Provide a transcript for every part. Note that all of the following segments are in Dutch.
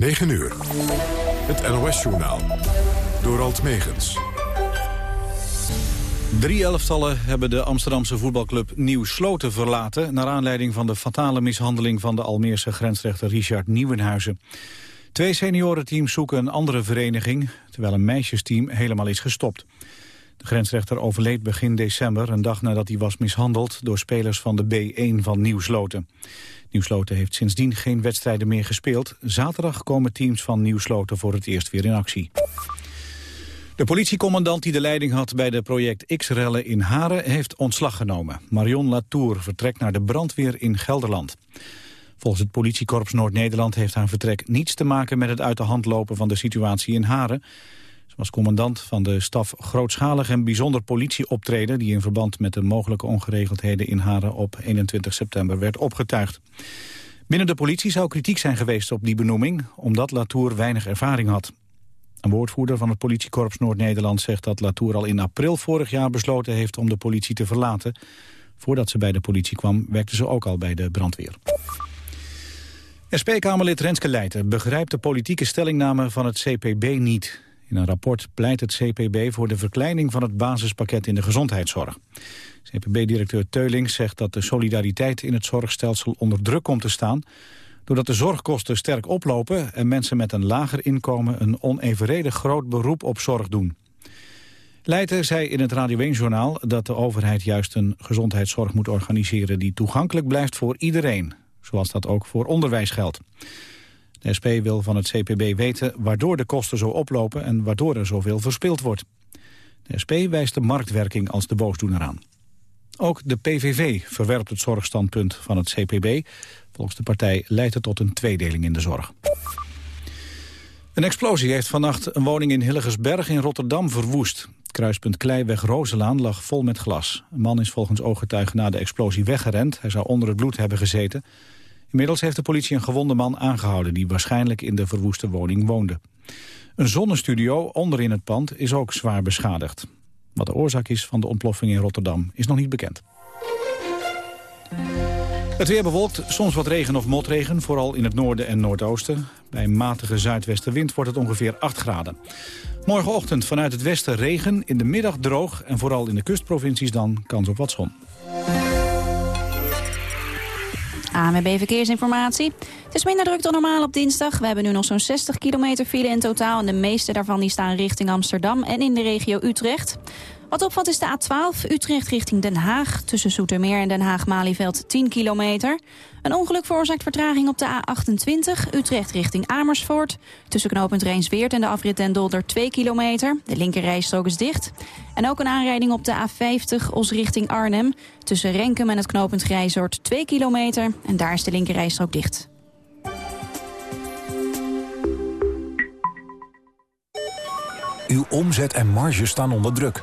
9 uur. Het NOS-journaal. Door Alt Megens. Drie elftallen hebben de Amsterdamse voetbalclub Nieuw Sloten verlaten... naar aanleiding van de fatale mishandeling van de Almeerse grensrechter Richard Nieuwenhuizen. Twee seniorenteams zoeken een andere vereniging... terwijl een meisjesteam helemaal is gestopt. De grensrechter overleed begin december, een dag nadat hij was mishandeld... door spelers van de B1 van Nieuwsloten. Nieuwsloten heeft sindsdien geen wedstrijden meer gespeeld. Zaterdag komen teams van Nieuwsloten voor het eerst weer in actie. De politiecommandant die de leiding had bij de project X-rellen in Haren heeft ontslag genomen. Marion Latour vertrekt naar de brandweer in Gelderland. Volgens het politiekorps Noord-Nederland heeft haar vertrek niets te maken met het uit de hand lopen van de situatie in Haren. Ze was commandant van de staf grootschalig en bijzonder politieoptreden... die in verband met de mogelijke ongeregeldheden in Haren op 21 september werd opgetuigd. Binnen de politie zou kritiek zijn geweest op die benoeming... omdat Latour weinig ervaring had. Een woordvoerder van het politiekorps Noord-Nederland zegt dat Latour al in april vorig jaar besloten heeft om de politie te verlaten. Voordat ze bij de politie kwam werkte ze ook al bij de brandweer. SP-Kamerlid Renske Leijten begrijpt de politieke stellingname van het CPB niet. In een rapport pleit het CPB voor de verkleining van het basispakket in de gezondheidszorg. CPB-directeur Teulings zegt dat de solidariteit in het zorgstelsel onder druk komt te staan... doordat de zorgkosten sterk oplopen en mensen met een lager inkomen... een onevenredig groot beroep op zorg doen. Leijten zei in het Radio 1-journaal dat de overheid juist een gezondheidszorg moet organiseren... die toegankelijk blijft voor iedereen, zoals dat ook voor onderwijs geldt. De SP wil van het CPB weten waardoor de kosten zo oplopen en waardoor er zoveel verspild wordt. De SP wijst de marktwerking als de boosdoener aan. Ook de PVV verwerpt het zorgstandpunt van het CPB. Volgens de partij leidt het tot een tweedeling in de zorg. Een explosie heeft vannacht een woning in Hillegersberg in Rotterdam verwoest. Kruispunt Kleiweg Rozelaan lag vol met glas. Een man is volgens ooggetuigen na de explosie weggerend. Hij zou onder het bloed hebben gezeten. Inmiddels heeft de politie een gewonde man aangehouden... die waarschijnlijk in de verwoeste woning woonde. Een zonnestudio onderin het pand is ook zwaar beschadigd. Wat de oorzaak is van de ontploffing in Rotterdam is nog niet bekend. Het weer bewolkt, soms wat regen of motregen, vooral in het noorden en noordoosten. Bij matige zuidwestenwind wordt het ongeveer 8 graden. Morgenochtend vanuit het westen regen, in de middag droog... en vooral in de kustprovincies dan kans op wat zon. ANWB Verkeersinformatie. Het is minder druk dan normaal op dinsdag. We hebben nu nog zo'n 60 kilometer file in totaal. En de meeste daarvan die staan richting Amsterdam en in de regio Utrecht. Wat opvalt is de A12 Utrecht richting Den Haag. Tussen Zoetermeer en Den Haag-Malieveld 10 kilometer. Een ongeluk veroorzaakt vertraging op de A28 Utrecht richting Amersfoort. Tussen knooppunt Rijnsweert en de afrit Den Dolder 2 kilometer. De linkerrijstrook is dicht. En ook een aanrijding op de A50 Os richting Arnhem. Tussen Renkum en het knooppunt Grijzoord 2 kilometer. En daar is de linkerrijstrook dicht. Uw omzet en marge staan onder druk.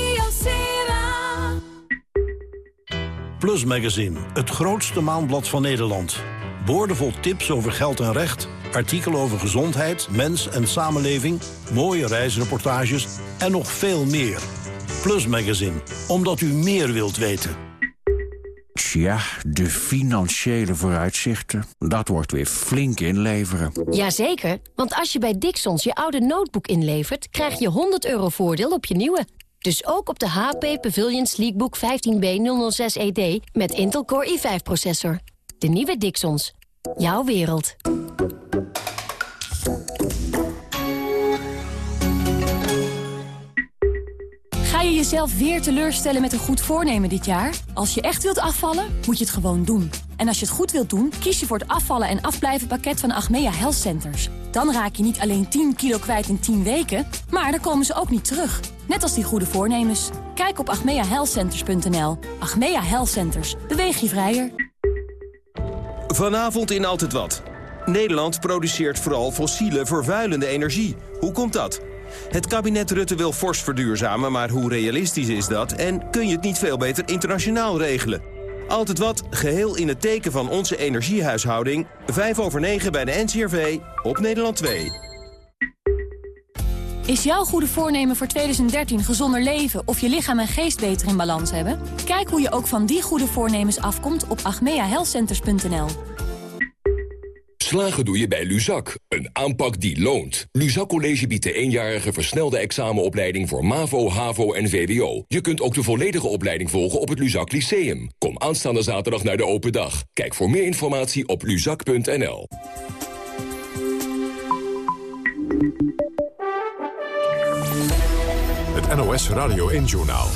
Plus Magazine, het grootste maandblad van Nederland. Boordevol tips over geld en recht, artikelen over gezondheid, mens en samenleving... mooie reisreportages en nog veel meer. Plus Magazine, omdat u meer wilt weten. Tja, de financiële vooruitzichten, dat wordt weer flink inleveren. Jazeker, want als je bij Dixons je oude notebook inlevert... krijg je 100 euro voordeel op je nieuwe. Dus ook op de HP Pavilion Sleekbook 15B006ED met Intel Core i5-processor. De nieuwe Dixons. Jouw wereld. Ga je jezelf weer teleurstellen met een goed voornemen dit jaar? Als je echt wilt afvallen, moet je het gewoon doen. En als je het goed wilt doen, kies je voor het afvallen en afblijven pakket van Achmea Health Centers. Dan raak je niet alleen 10 kilo kwijt in 10 weken, maar dan komen ze ook niet terug. Net als die goede voornemens. Kijk op agmeahealthcenters.nl. Achmea Health Centers. Beweeg je vrijer. Vanavond in Altijd Wat. Nederland produceert vooral fossiele vervuilende energie. Hoe komt dat? Het kabinet Rutte wil fors verduurzamen, maar hoe realistisch is dat? En kun je het niet veel beter internationaal regelen? Altijd wat, geheel in het teken van onze energiehuishouding. 5 over 9 bij de NCRV op Nederland 2. Is jouw goede voornemen voor 2013 gezonder leven of je lichaam en geest beter in balans hebben? Kijk hoe je ook van die goede voornemens afkomt op agmeahealthcenters.nl. Slagen doe je bij Luzak, een aanpak die loont. Luzak College biedt de eenjarige versnelde examenopleiding voor MAVO, HAVO en VWO. Je kunt ook de volledige opleiding volgen op het Luzak Lyceum. Kom aanstaande zaterdag naar de open dag. Kijk voor meer informatie op luzak.nl. Het NOS Radio 1-journaal.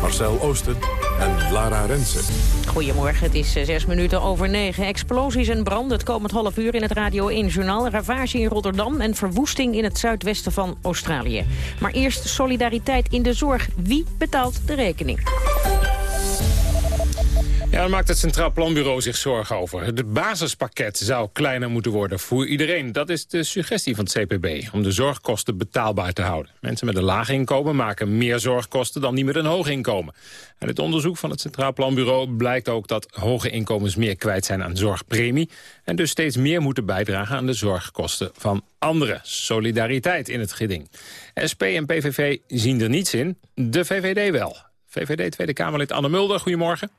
Marcel Oosten en Lara Rensen. Goedemorgen, het is eh, zes minuten over negen. Explosies en brand het komend half uur in het Radio 1-journaal. Ravage in Rotterdam en verwoesting in het zuidwesten van Australië. Maar eerst solidariteit in de zorg. Wie betaalt de rekening? Ja, daar maakt het Centraal Planbureau zich zorgen over. Het basispakket zou kleiner moeten worden voor iedereen. Dat is de suggestie van het CPB, om de zorgkosten betaalbaar te houden. Mensen met een laag inkomen maken meer zorgkosten dan die met een hoog inkomen. Uit het onderzoek van het Centraal Planbureau blijkt ook dat hoge inkomens meer kwijt zijn aan zorgpremie. En dus steeds meer moeten bijdragen aan de zorgkosten van anderen. Solidariteit in het geding. SP en PVV zien er niets in, de VVD wel. VVD Tweede Kamerlid Anne Mulder, goedemorgen.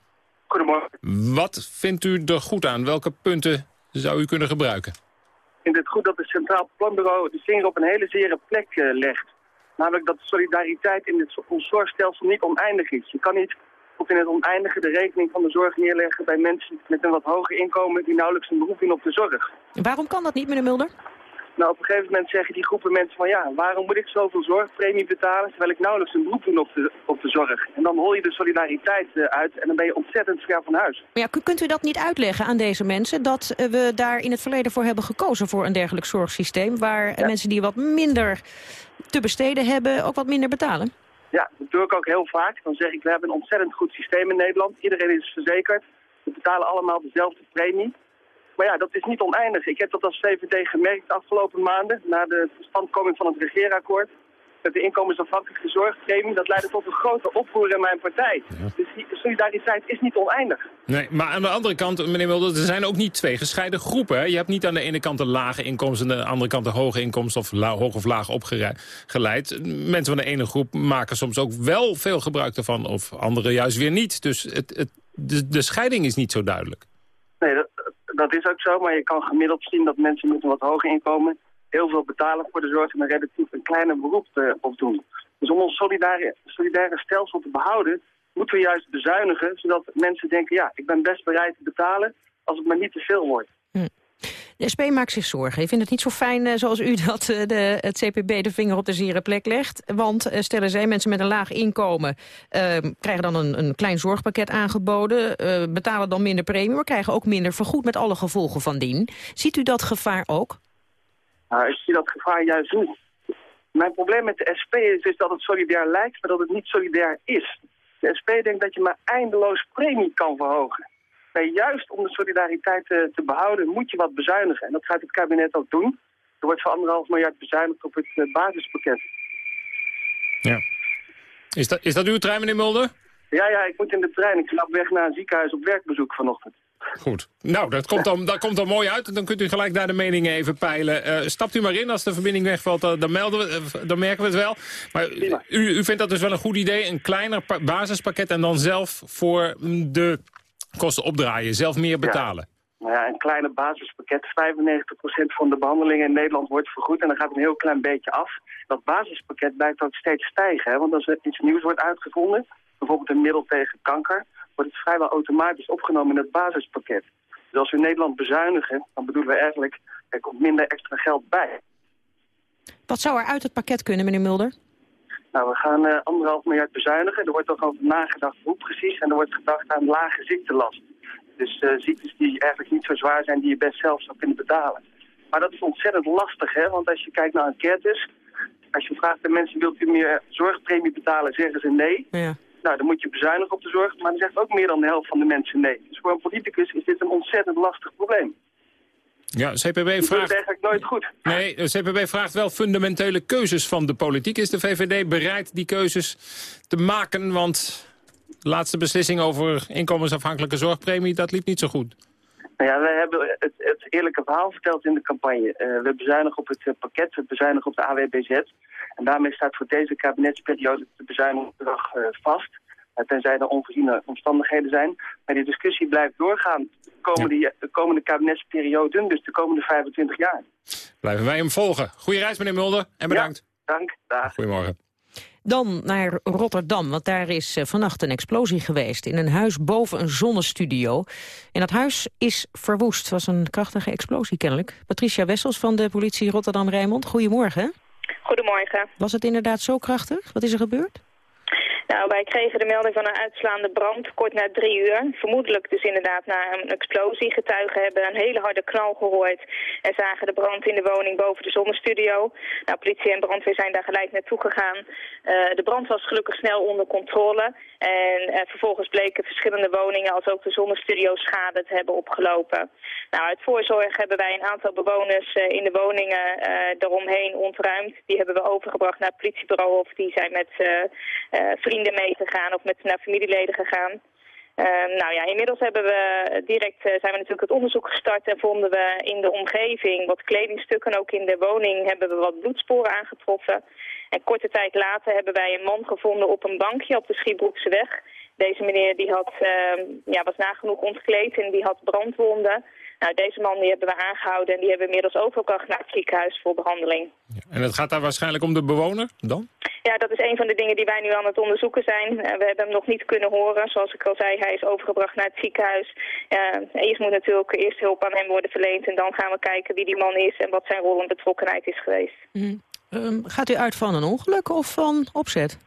Goedemorgen. Wat vindt u er goed aan? Welke punten zou u kunnen gebruiken? Ik vind het goed dat het Centraal Planbureau de vinger op een hele zere plek uh, legt. Namelijk dat de solidariteit in het ons zorgstelsel niet oneindig is. Je kan niet op in het oneindige de rekening van de zorg neerleggen bij mensen met een wat hoger inkomen die nauwelijks een beroep doen op de zorg. Waarom kan dat niet, meneer Mulder? Nou, op een gegeven moment zeggen die groepen mensen van ja, waarom moet ik zoveel zorgpremie betalen terwijl ik nauwelijks een beroep doe op de, op de zorg? En dan hol je de solidariteit uh, uit en dan ben je ontzettend ver van huis. Maar ja, kunt u dat niet uitleggen aan deze mensen dat uh, we daar in het verleden voor hebben gekozen voor een dergelijk zorgsysteem waar ja. mensen die wat minder te besteden hebben ook wat minder betalen? Ja, dat doe ik ook heel vaak. Dan zeg ik, we hebben een ontzettend goed systeem in Nederland. Iedereen is verzekerd. We betalen allemaal dezelfde premie. Maar ja, dat is niet oneindig. Ik heb dat als VVD gemerkt de afgelopen maanden... na de verstandkoming van het regeerakkoord... met de inkomensafhankelijke zorgpremie... dat leidde tot een grote oproer in mijn partij. Ja. Dus die solidariteit is niet oneindig. Nee, maar aan de andere kant, meneer Mulder... er zijn ook niet twee gescheiden groepen. Hè? Je hebt niet aan de ene kant de lage inkomsten... en aan de andere kant de hoge inkomsten of la hoog of laag opgeleid. Mensen van de ene groep maken soms ook wel veel gebruik ervan... of anderen juist weer niet. Dus het, het, de, de scheiding is niet zo duidelijk. Nee, dat, dat is ook zo, maar je kan gemiddeld zien dat mensen met een wat hoger inkomen heel veel betalen voor de zorg en een relatief een kleiner beroep uh, op doen. Dus om ons solidaire, solidaire stelsel te behouden, moeten we juist bezuinigen, zodat mensen denken, ja, ik ben best bereid te betalen als het maar niet te veel wordt. Hm. De SP maakt zich zorgen. Je vindt het niet zo fijn uh, zoals u dat uh, de, het CPB de vinger op de zere plek legt. Want uh, stellen zij, mensen met een laag inkomen ehm, krijgen dan een, een, klein zorgpakket aangeboden. betalen dan minder premie, maar krijgen ook minder vergoed met alle gevolgen van dien. Ziet u dat gevaar ook? Nou, ik zie dat gevaar juist niet. Mijn probleem met de SP is, is dat het solidair lijkt, maar dat het niet solidair is. De SP denkt dat je maar eindeloos premie kan verhogen. Nee, juist om de solidariteit te, te, behouden moet je wat bezuinigen. En dat gaat het kabinet ook doen. Er wordt voor anderhalf miljard bezuinigd op het uh, basispakket. Ja. Is dat, is dat uw trein, meneer Mulder? Ja, ja, ik moet in de trein. Ik op weg naar een ziekenhuis op werkbezoek vanochtend. Goed. Nou, dat komt dan, dat komt dan mooi uit. Dan kunt u gelijk daar de meningen even peilen. Uh, stapt u maar in. Als de verbinding wegvalt, dan, melden we, dan merken we het wel. Maar u, u vindt dat dus wel een goed idee. Een kleiner basispakket en dan zelf voor de kosten opdraaien, zelf meer betalen? Ja. Nou ja, een kleine basispakket. 95% van de behandelingen in Nederland wordt vergoed en dan gaat een heel klein beetje af. Dat basispakket blijft ook steeds stijgen. Hè? Want als er iets nieuws wordt uitgevonden, bijvoorbeeld een middel tegen kanker, wordt het vrijwel automatisch opgenomen in het basispakket. Dus als we in Nederland bezuinigen, dan bedoelen we eigenlijk, er komt minder extra geld bij. Wat zou er uit het pakket kunnen, meneer Mulder? Nou, we gaan uh, anderhalf miljard bezuinigen. Er wordt ook over nagedacht hoe precies. En er wordt gedacht aan lage ziektelast. Dus uh, ziektes die eigenlijk niet zo zwaar zijn, die je best zelf zou kunnen betalen. Maar dat is ontzettend lastig, hè. Want als je kijkt naar enquêtes... Als je vraagt aan mensen, wilt u meer zorgpremie betalen, zeggen ze nee. Ja. Nou, dan moet je bezuinigen op de zorg. Maar dan zegt ook meer dan de helft van de mensen nee. Dus voor een politicus is dit een ontzettend lastig probleem. Ja, CPB vraagt... eigenlijk nooit goed. Nee, de CPB vraagt wel fundamentele keuzes van de politiek. Is de VVD bereid die keuzes te maken? Want de laatste beslissing over inkomensafhankelijke zorgpremie... dat liep niet zo goed. Nou ja, we hebben het, het eerlijke verhaal verteld in de campagne. Eh, we bezuinigen op het eh, pakket, we bezuinigen op de AWBZ. En daarmee staat voor deze kabinetsperiode de bezuinigingsbedrag uh, vast. Uh, tenzij er onvoorziene omstandigheden zijn. Maar die discussie blijft doorgaan de komende, de komende kabinetsperiode, dus de komende 25 jaar. Blijven wij hem volgen. Goeie reis, meneer Mulder, en bedankt. Ja, dank, dag. Goedemorgen. Dan naar Rotterdam, want daar is eh, vannacht een explosie geweest... in een huis boven een zonnestudio. En dat huis is verwoest. Het was een krachtige explosie kennelijk. Patricia Wessels van de politie Rotterdam-Rijnmond, goedemorgen. Goedemorgen. Was het inderdaad zo krachtig? Wat is er gebeurd? Nou, wij kregen de melding van een uitslaande brand kort na drie uur. Vermoedelijk dus inderdaad na een explosie. Getuigen hebben een hele harde knal gehoord en zagen de brand in de woning boven de zonnestudio. Nou, politie en brandweer zijn daar gelijk naartoe gegaan. Uh, de brand was gelukkig snel onder controle. En uh, vervolgens bleken verschillende woningen als ook de zonnestudio schade te hebben opgelopen. Nou, uit voorzorg hebben wij een aantal bewoners uh, in de woningen eromheen ontruimd. Die hebben we overgebracht naar het politiebureau of die zijn met vrienden gegaan of met naar familieleden gegaan. Uh, nou ja, inmiddels hebben we direct uh, zijn we natuurlijk het onderzoek gestart en vonden we in de omgeving wat kledingstukken. Ook in de woning hebben we wat bloedsporen aangetroffen. En korte tijd later hebben wij een man gevonden op een bankje op de Schiebroekse weg. Deze meneer die had, uh, ja, was nagenoeg ontkleed en die had brandwonden. Nou, deze man die hebben we aangehouden en die hebben we inmiddels overgebracht naar het ziekenhuis voor behandeling. Ja, en het gaat daar waarschijnlijk om de bewoner dan? Ja, dat is een van de dingen die wij nu aan het onderzoeken zijn. Uh, we hebben hem nog niet kunnen horen. Zoals ik al zei, hij is overgebracht naar het ziekenhuis. Uh, eerst moet natuurlijk eerst hulp aan hem worden verleend en dan gaan we kijken wie die man is en wat zijn rol en betrokkenheid is geweest. Mm. Um, gaat u uit van een ongeluk of van opzet?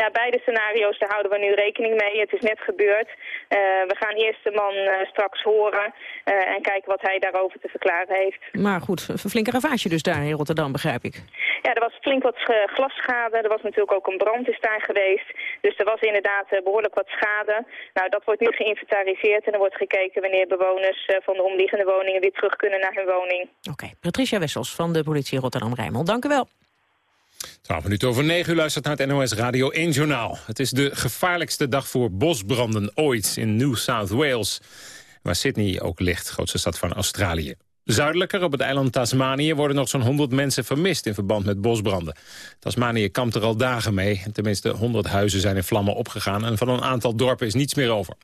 Ja, beide scenario's, daar houden we nu rekening mee. Het is net gebeurd. Uh, we gaan eerst de man uh, straks horen uh, en kijken wat hij daarover te verklaren heeft. Maar goed, een flinke ravage dus daar in Rotterdam, begrijp ik. Ja, er was flink wat glasschade. Er was natuurlijk ook een brand is daar geweest. Dus er was inderdaad behoorlijk wat schade. Nou, dat wordt nu geïnventariseerd en er wordt gekeken wanneer bewoners van de omliggende woningen weer terug kunnen naar hun woning. Oké, okay. Patricia Wessels van de politie Rotterdam-Rijnmond. Dank u wel. 12 minuten over 9 u luistert naar het NOS Radio 1 Journaal. Het is de gevaarlijkste dag voor bosbranden ooit in New South Wales. Waar Sydney ook ligt, grootste stad van Australië. Zuidelijker, op het eiland Tasmanië, worden nog zo'n 100 mensen vermist in verband met bosbranden. Tasmanië kampt er al dagen mee. Tenminste, 100 huizen zijn in vlammen opgegaan en van een aantal dorpen is niets meer over.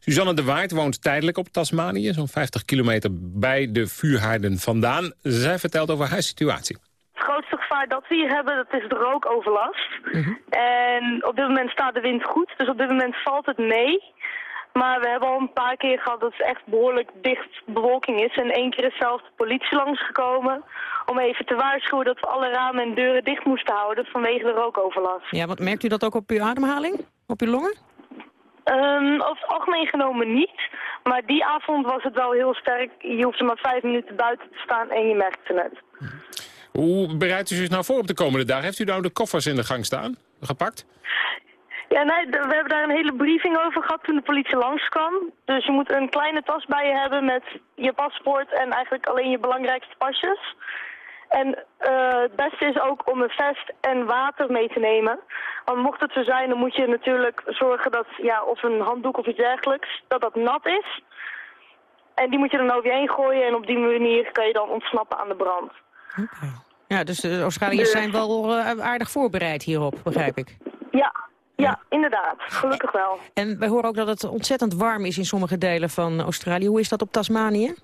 Suzanne de Waard woont tijdelijk op Tasmanië, zo'n 50 kilometer bij de vuurhaarden vandaan. Zij vertelt over haar situatie. Gevaar dat we hier hebben, dat is de rookoverlast. -hmm. En op dit moment staat de wind goed, dus op dit moment valt het mee. Maar we hebben al een paar keer gehad dat het echt behoorlijk dicht bewolking is. En één keer is zelfs de politie langsgekomen om even te waarschuwen dat we alle ramen en deuren dicht moesten houden vanwege de rookoverlast. Ja, wat merkt u dat ook op uw ademhaling? Op uw longen? Um, over het algemeen genomen niet. Maar die avond was het wel heel sterk. Je hoefde maar vijf minuten buiten te staan en je merkte het. Hoe bereidt u zich nou voor op de komende dagen? Heeft u nou de koffers in de gang staan, gepakt? Ja, nee, we hebben daar een hele briefing over gehad toen de politie langskwam. Dus je moet een kleine tas bij je hebben met je paspoort en eigenlijk alleen je belangrijkste pasjes. En uh, het beste is ook om een vest en water mee te nemen. Want mocht het zo zijn, dan moet je natuurlijk zorgen dat, ja, of een handdoek of iets dergelijks, dat dat nat is. En die moet je dan over je heen gooien en op die manier kan je dan ontsnappen aan de brand. Okay. Ja, dus de Australiërs zijn wel uh, aardig voorbereid hierop, begrijp ik. Ja, ja, inderdaad. Gelukkig wel. En wij horen ook dat het ontzettend warm is in sommige delen van Australië. Hoe is dat op Tasmanië?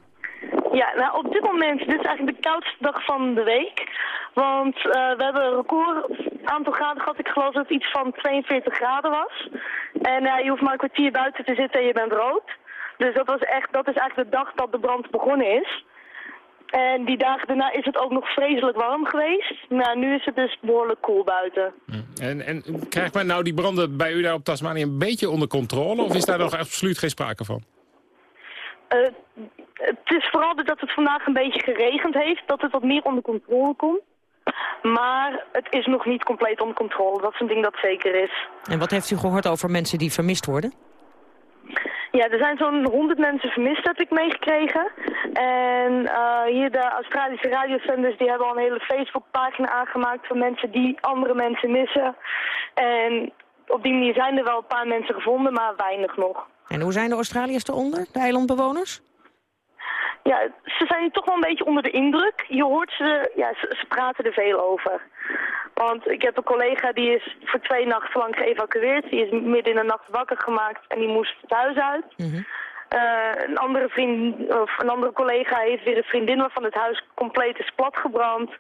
Ja, nou op dit moment, dit is eigenlijk de koudste dag van de week. Want uh, we hebben een record aantal graden gehad. Ik geloof dat het iets van 42 graden was. En uh, je hoeft maar een kwartier buiten te zitten en je bent rood. Dus dat, was echt, dat is eigenlijk de dag dat de brand begonnen is. En die dagen daarna is het ook nog vreselijk warm geweest. Nou, nu is het dus behoorlijk koel buiten. En, en krijgt men nou die branden bij u daar op Tasmanië een beetje onder controle? Of is daar nog absoluut geen sprake van? Uh, het is vooral dat het vandaag een beetje geregend heeft, dat het wat meer onder controle komt. Maar het is nog niet compleet onder controle. Dat is een ding dat zeker is. En wat heeft u gehoord over mensen die vermist worden? Ja, er zijn zo'n 100 mensen vermist, heb ik meegekregen. En uh, hier de Australische radiozenders die hebben al een hele Facebookpagina aangemaakt... voor mensen die andere mensen missen. En op die manier zijn er wel een paar mensen gevonden, maar weinig nog. En hoe zijn de Australiërs eronder, de eilandbewoners? Ja, ze zijn toch wel een beetje onder de indruk. Je hoort ze, ja, ze, ze, praten er veel over. Want ik heb een collega die is voor twee nachten lang geëvacueerd. Die is midden in de nacht wakker gemaakt en die moest het huis uit. Mhm. Uh, een, andere vriend, of een andere collega heeft weer een vriendin waarvan het huis compleet is platgebrand.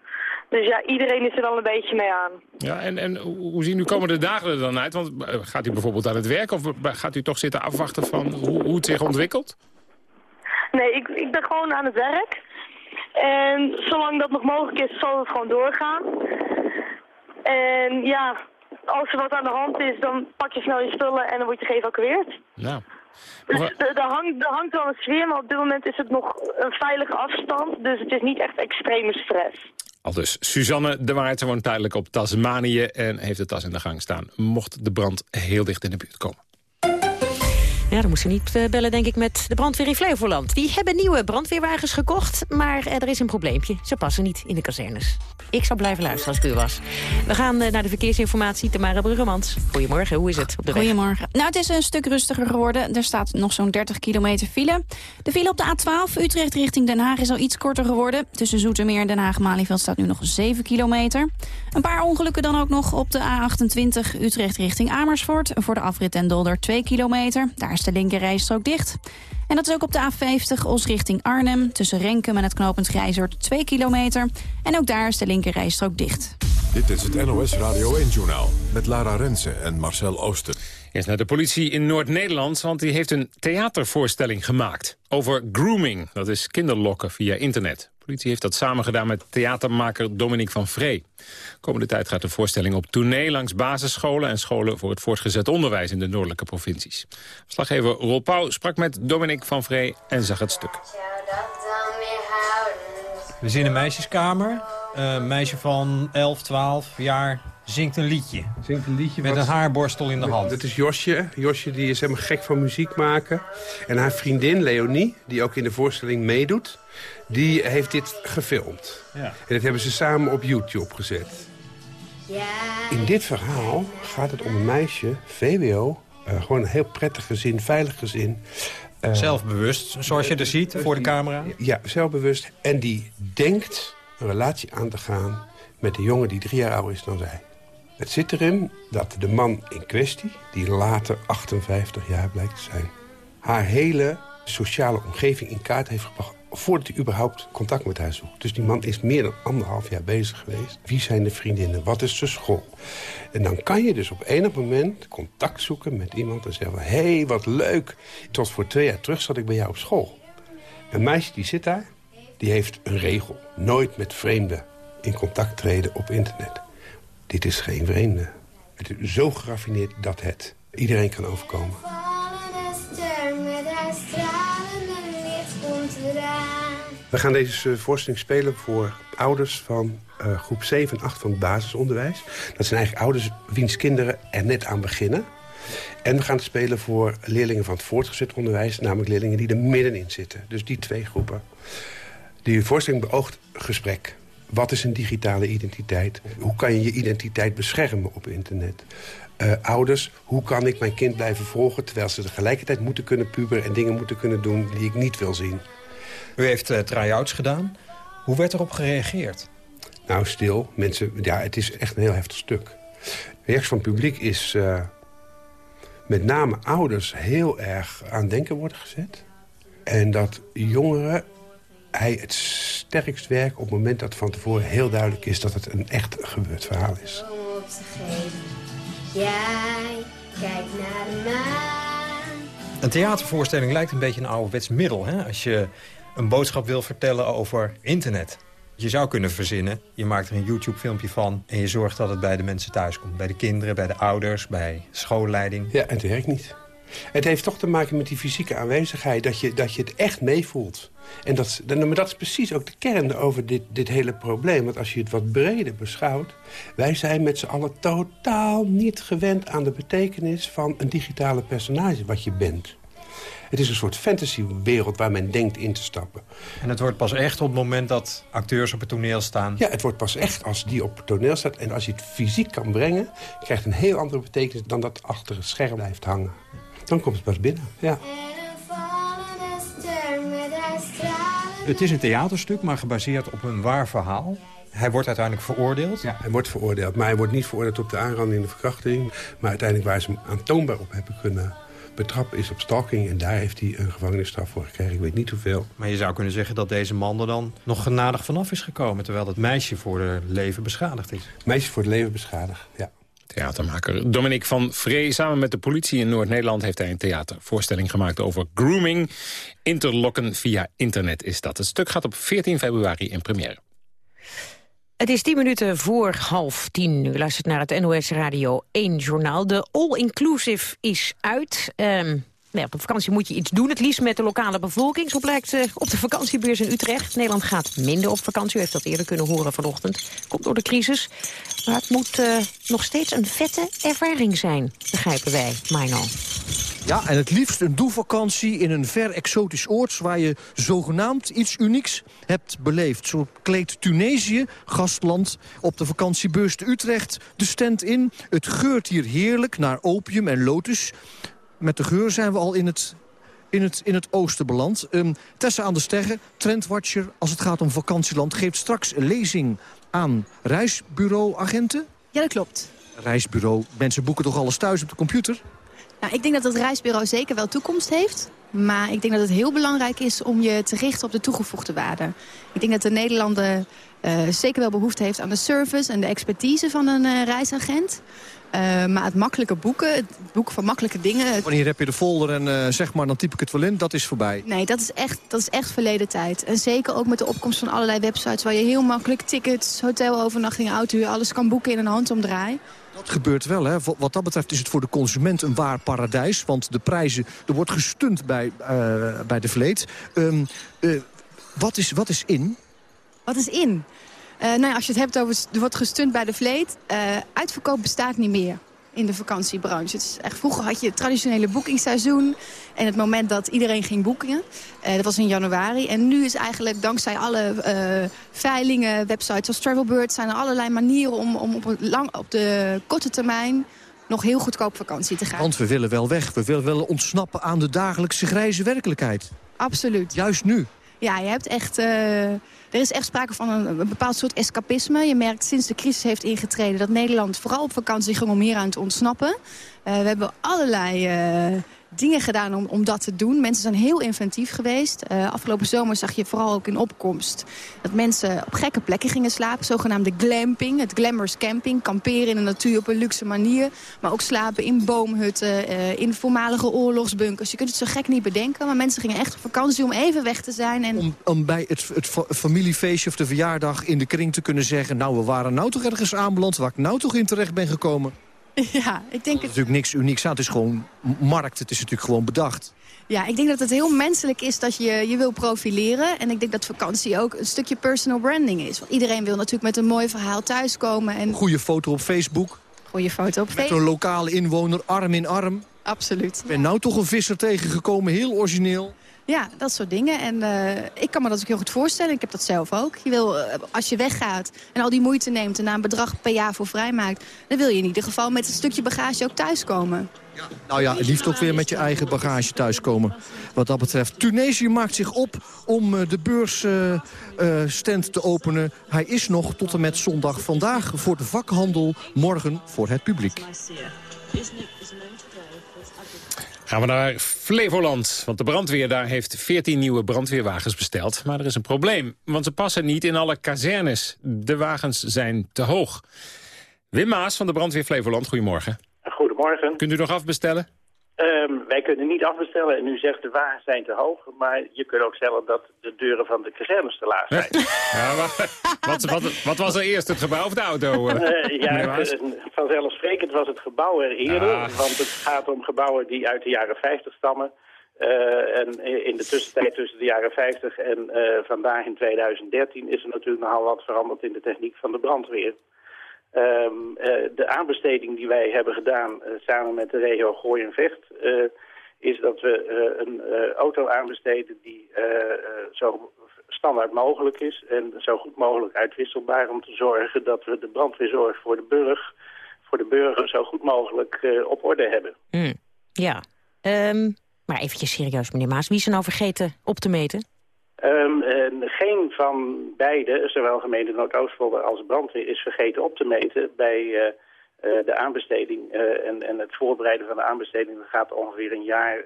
Dus ja, iedereen is er wel een beetje mee aan. Ja, en, en hoe zien uw komende dagen er dan uit? Want eh, gaat u bijvoorbeeld aan het werk of gaat u toch zitten afwachten van hoe, hoe het zich ontwikkelt? Nee, ik, ik ben gewoon aan het werk. En zolang dat nog mogelijk is, zal het gewoon doorgaan. En ja, als er wat aan de hand is, dan pak je snel je spullen en dan word je geëvacueerd. Nou. Dus er hangt, hangt wel een sfeer, maar op dit moment is het nog een veilige afstand. Dus het is niet echt extreme stress. Al dus Suzanne de Waard, woont tijdelijk op Tasmanië en heeft de tas in de gang staan. Mocht de brand heel dicht in de buurt komen. Ja, dan moest ze niet uh, bellen, denk ik, met de brandweer in Flevoland. Die hebben nieuwe brandweerwagens gekocht, maar uh, er is een probleempje. Ze passen niet in de kazernes. Ik zou blijven luisteren als ik u was. We gaan uh, naar de verkeersinformatie. Tamara Bruggemans. Goedemorgen, hoe is het op de weg? Goedemorgen. Nou, het is een stuk rustiger geworden. Er staat nog zo'n 30 kilometer file. De file op de A12 Utrecht richting Den Haag is al iets korter geworden. Tussen Zoetermeer en Den Haag-Malieveld staat nu nog 7 kilometer. Een paar ongelukken dan ook nog op de A28 Utrecht richting Amersfoort. Voor de afrit en Dolder 2 kilometer. Daar is de linkerrijstrook dicht. En dat is ook op de A50 Os richting Arnhem. Tussen Renkum en het knooppunt Grijzoord 2 kilometer. En ook daar is de linkerrijstrook dicht. Dit is het NOS Radio 1-journaal met Lara Rensen en Marcel Ooster. Eerst naar de politie in Noord-Nederland, want die heeft een theatervoorstelling gemaakt. Over grooming, dat is kinderlokken via internet. De politie heeft dat samen gedaan met theatermaker Dominique van Vree. Komende tijd gaat de voorstelling op tournee langs basisscholen... en scholen voor het voortgezet onderwijs in de noordelijke provincies. Verslaggever Roel Pauw sprak met Dominique van Vree en zag het stuk. We zien een meisjeskamer. Een meisje van 11, 12 jaar zingt een liedje. Zingt een liedje met wat, een haarborstel in de hand. Dat is Josje. Josje die is helemaal gek van muziek maken. En haar vriendin Leonie, die ook in de voorstelling meedoet... die heeft dit gefilmd. Ja. En dat hebben ze samen op YouTube gezet. In dit verhaal gaat het om een meisje, VWO... Uh, gewoon een heel prettig gezin, veilig gezin... Uh, zelfbewust, zoals je er ziet, voor de camera? Ja, zelfbewust. En die denkt een relatie aan te gaan met een jongen die drie jaar ouder is dan zij. Het zit erin dat de man in kwestie, die later 58 jaar blijkt te zijn... haar hele sociale omgeving in kaart heeft gebracht... voordat hij überhaupt contact met haar zoekt. Dus die man is meer dan anderhalf jaar bezig geweest. Wie zijn de vriendinnen? Wat is de school? En dan kan je dus op enig moment contact zoeken met iemand... en zeggen, hé, hey, wat leuk. Tot voor twee jaar terug zat ik bij jou op school. Een meisje die zit daar, die heeft een regel. Nooit met vreemden in contact treden op internet. Dit is geen vreemde. Het is zo geraffineerd dat het iedereen kan overkomen. We gaan deze voorstelling spelen voor ouders van uh, groep 7 en 8 van het basisonderwijs. Dat zijn eigenlijk ouders wiens kinderen er net aan beginnen. En we gaan het spelen voor leerlingen van het voortgezet onderwijs... namelijk leerlingen die er middenin zitten. Dus die twee groepen. Die voorstelling beoogt gesprek. Wat is een digitale identiteit? Hoe kan je je identiteit beschermen op internet? Uh, ouders, hoe kan ik mijn kind blijven volgen... terwijl ze tegelijkertijd moeten kunnen puberen... en dingen moeten kunnen doen die ik niet wil zien? U heeft uh, try-outs gedaan. Hoe werd erop gereageerd? Nou, stil. Mensen, ja, het is echt een heel heftig stuk. De reactie van het publiek is... Uh, met name ouders heel erg aan denken worden gezet. En dat jongeren hij het sterkst werkt op het moment dat van tevoren heel duidelijk is... dat het een echt gebeurd verhaal is. Op te geven. Jij kijkt naar de maan. Een theatervoorstelling lijkt een beetje een ouderwets middel... Hè? als je een boodschap wil vertellen over internet. Je zou kunnen verzinnen, je maakt er een YouTube-filmpje van... en je zorgt dat het bij de mensen thuis komt. Bij de kinderen, bij de ouders, bij schoolleiding. Ja, het werkt niet. Het heeft toch te maken met die fysieke aanwezigheid... dat je, dat je het echt meevoelt. En dat, maar dat is precies ook de kern over dit, dit hele probleem. Want als je het wat breder beschouwt... wij zijn met z'n allen totaal niet gewend aan de betekenis... van een digitale personage wat je bent. Het is een soort fantasywereld waar men denkt in te stappen. En het wordt pas echt op het moment dat acteurs op het toneel staan? Ja, het wordt pas echt als die op het toneel staat. En als je het fysiek kan brengen, krijgt het een heel andere betekenis... dan dat achter het scherm blijft hangen. Dan komt het pas binnen, ja. Het is een theaterstuk, maar gebaseerd op een waar verhaal. Hij wordt uiteindelijk veroordeeld? Ja, hij wordt veroordeeld. Maar hij wordt niet veroordeeld op de aanranding en de verkrachting. Maar uiteindelijk waar ze hem aantoonbaar op hebben kunnen betrappen is op stalking. En daar heeft hij een gevangenisstraf voor gekregen. Ik weet niet hoeveel. Maar je zou kunnen zeggen dat deze man er dan nog genadig vanaf is gekomen... terwijl het meisje voor het leven beschadigd is. Meisje voor het leven beschadigd, ja. Theatermaker Dominique van Vree. Samen met de politie in Noord-Nederland heeft hij een theatervoorstelling gemaakt over grooming. Interlokken via internet is dat. Het stuk gaat op 14 februari in première. Het is tien minuten voor half tien. U luistert naar het NOS Radio 1 journaal. De all-inclusive is uit. Um, Nee, op vakantie moet je iets doen, het liefst met de lokale bevolking. Zo blijkt uh, op de vakantiebeurs in Utrecht. Nederland gaat minder op vakantie, u heeft dat eerder kunnen horen vanochtend. Komt door de crisis. Maar het moet uh, nog steeds een vette ervaring zijn, begrijpen wij, Mino. Ja, en het liefst een doelvakantie in een ver exotisch oord... waar je zogenaamd iets unieks hebt beleefd. Zo kleedt Tunesië, gastland, op de vakantiebeurs Utrecht de stand in. Het geurt hier heerlijk naar opium en lotus met de geur zijn we al in het, in het, in het oosten beland. Um, Tessa aan de Sterren, trendwatcher als het gaat om vakantieland... geeft straks een lezing aan reisbureauagenten. Ja, dat klopt. Reisbureau, mensen boeken toch alles thuis op de computer? Nou, ik denk dat het reisbureau zeker wel toekomst heeft. Maar ik denk dat het heel belangrijk is om je te richten op de toegevoegde waarde. Ik denk dat de Nederlander uh, zeker wel behoefte heeft aan de service en de expertise van een uh, reisagent. Uh, maar het makkelijke boeken, het boeken van makkelijke dingen... Wanneer heb je de folder en uh, zeg maar, dan typ ik het wel in, dat is voorbij. Nee, dat is, echt, dat is echt verleden tijd. En zeker ook met de opkomst van allerlei websites... waar je heel makkelijk tickets, hotelovernachtingen, autohuur... alles kan boeken in een handomdraai. Dat gebeurt wel. Hè. Wat dat betreft is het voor de consument een waar paradijs. Want de prijzen, er wordt gestunt bij, uh, bij de vleet. Um, wat, is, wat is in? Wat is in? Uh, nou ja, als je het hebt over, er wordt gestunt bij de vleet. Uh, uitverkoop bestaat niet meer in de vakantiebranche. Het is echt, vroeger had je het traditionele boekingsseizoen. En het moment dat iedereen ging boeken, uh, dat was in januari. En nu is eigenlijk dankzij alle uh, veilingen, websites als Travelbird... zijn er allerlei manieren om, om op, lang, op de korte termijn nog heel goedkoop vakantie te gaan. Want we willen wel weg. We willen wel ontsnappen aan de dagelijkse grijze werkelijkheid. Absoluut. Juist nu. Ja, je hebt echt... Er is echt sprake van een, bepaald soort escapisme. Je merkt sinds de crisis heeft ingetreden dat Nederland vooral op vakantie ging om hier aan te ontsnappen. Uh, we hebben allerlei uh, dingen gedaan om, om dat te doen. Mensen zijn heel inventief geweest. Uh, afgelopen zomer zag je vooral ook in opkomst... dat mensen op gekke plekken gingen slapen. Zogenaamde glamping, het glamorous camping. Kamperen in de natuur op een luxe manier. Maar ook slapen in boomhutten, uh, in voormalige oorlogsbunkers. Je kunt het zo gek niet bedenken. Maar mensen gingen echt op vakantie om even weg te zijn. En... Om, om bij het, het familiefeestje of de verjaardag in de kring te kunnen zeggen... nou, we waren nou toch ergens aanbeland waar ik nou toch in terecht ben gekomen. Ja, ik denk... Het is natuurlijk niks unieks aan. Het is gewoon markt. Het is natuurlijk gewoon bedacht. Ja, ik denk dat het heel menselijk is dat je je wil profileren. En ik denk dat vakantie ook een stukje personal branding is. Want iedereen wil natuurlijk met een mooi verhaal thuiskomen. En... Goede foto op Facebook. Goede foto op Facebook. Met een lokale inwoner, arm in arm. Absoluut. Ik ben nou toch een visser tegengekomen, heel origineel. Ja, dat soort dingen. En uh, ik kan me dat ook heel goed voorstellen. Ik heb dat zelf ook. Je wil, uh, als je weggaat en al die moeite neemt en daar een bedrag per jaar voor vrijmaakt... dan wil je in ieder geval met een stukje bagage ook thuiskomen. Ja. Nou ja, liefst ook weer met je eigen bagage thuiskomen. Wat dat betreft. Tunesië maakt zich op om uh, de beursstand te openen. Hij is nog tot en met zondag vandaag voor de vakhandel. Morgen voor het publiek. Gaan we naar Flevoland, want de brandweer daar heeft 14 nieuwe brandweerwagens besteld. Maar er is een probleem, want ze passen niet in alle kazernes. De wagens zijn te hoog. Wim Maas van de brandweer Flevoland, goedemorgen. Goedemorgen. Kunt u nog afbestellen? Um, wij kunnen niet afbestellen en u zegt de wagens zijn te hoog, maar je kunt ook zeggen dat de deuren van de kazernes te laag zijn. ja, wat, wat, wat, was er eerst, het gebouw of de auto? Uh, ja, vanzelfsprekend was het gebouw er eerder, ah. want het gaat om gebouwen die uit de jaren 50 stammen. Uh, en in de tussentijd tussen de jaren 50 en uh, vandaag in 2013 is er natuurlijk nogal wat veranderd in de techniek van de brandweer. Um, uh, de aanbesteding die wij hebben gedaan uh, samen met de regio Gooi en Vecht... Uh, is dat we eh, een eh, auto aanbesteden die eh, eh, zo standaard mogelijk is en zo goed mogelijk uitwisselbaar om te zorgen dat we de brandweerzorg voor de burger, voor de burger zo goed mogelijk eh, op orde hebben. Hmm, Ja. Ehm, maar eventjes serieus, meneer Maas. Wie is er nou vergeten op te meten? Ehm, en geen van beide, zowel gemeente Noordoostpolder als brandweer, is vergeten op te meten bij eh, eh, de aanbesteding eh, en, en het voorbereiden van de aanbesteding. Dat gaat ongeveer een jaar,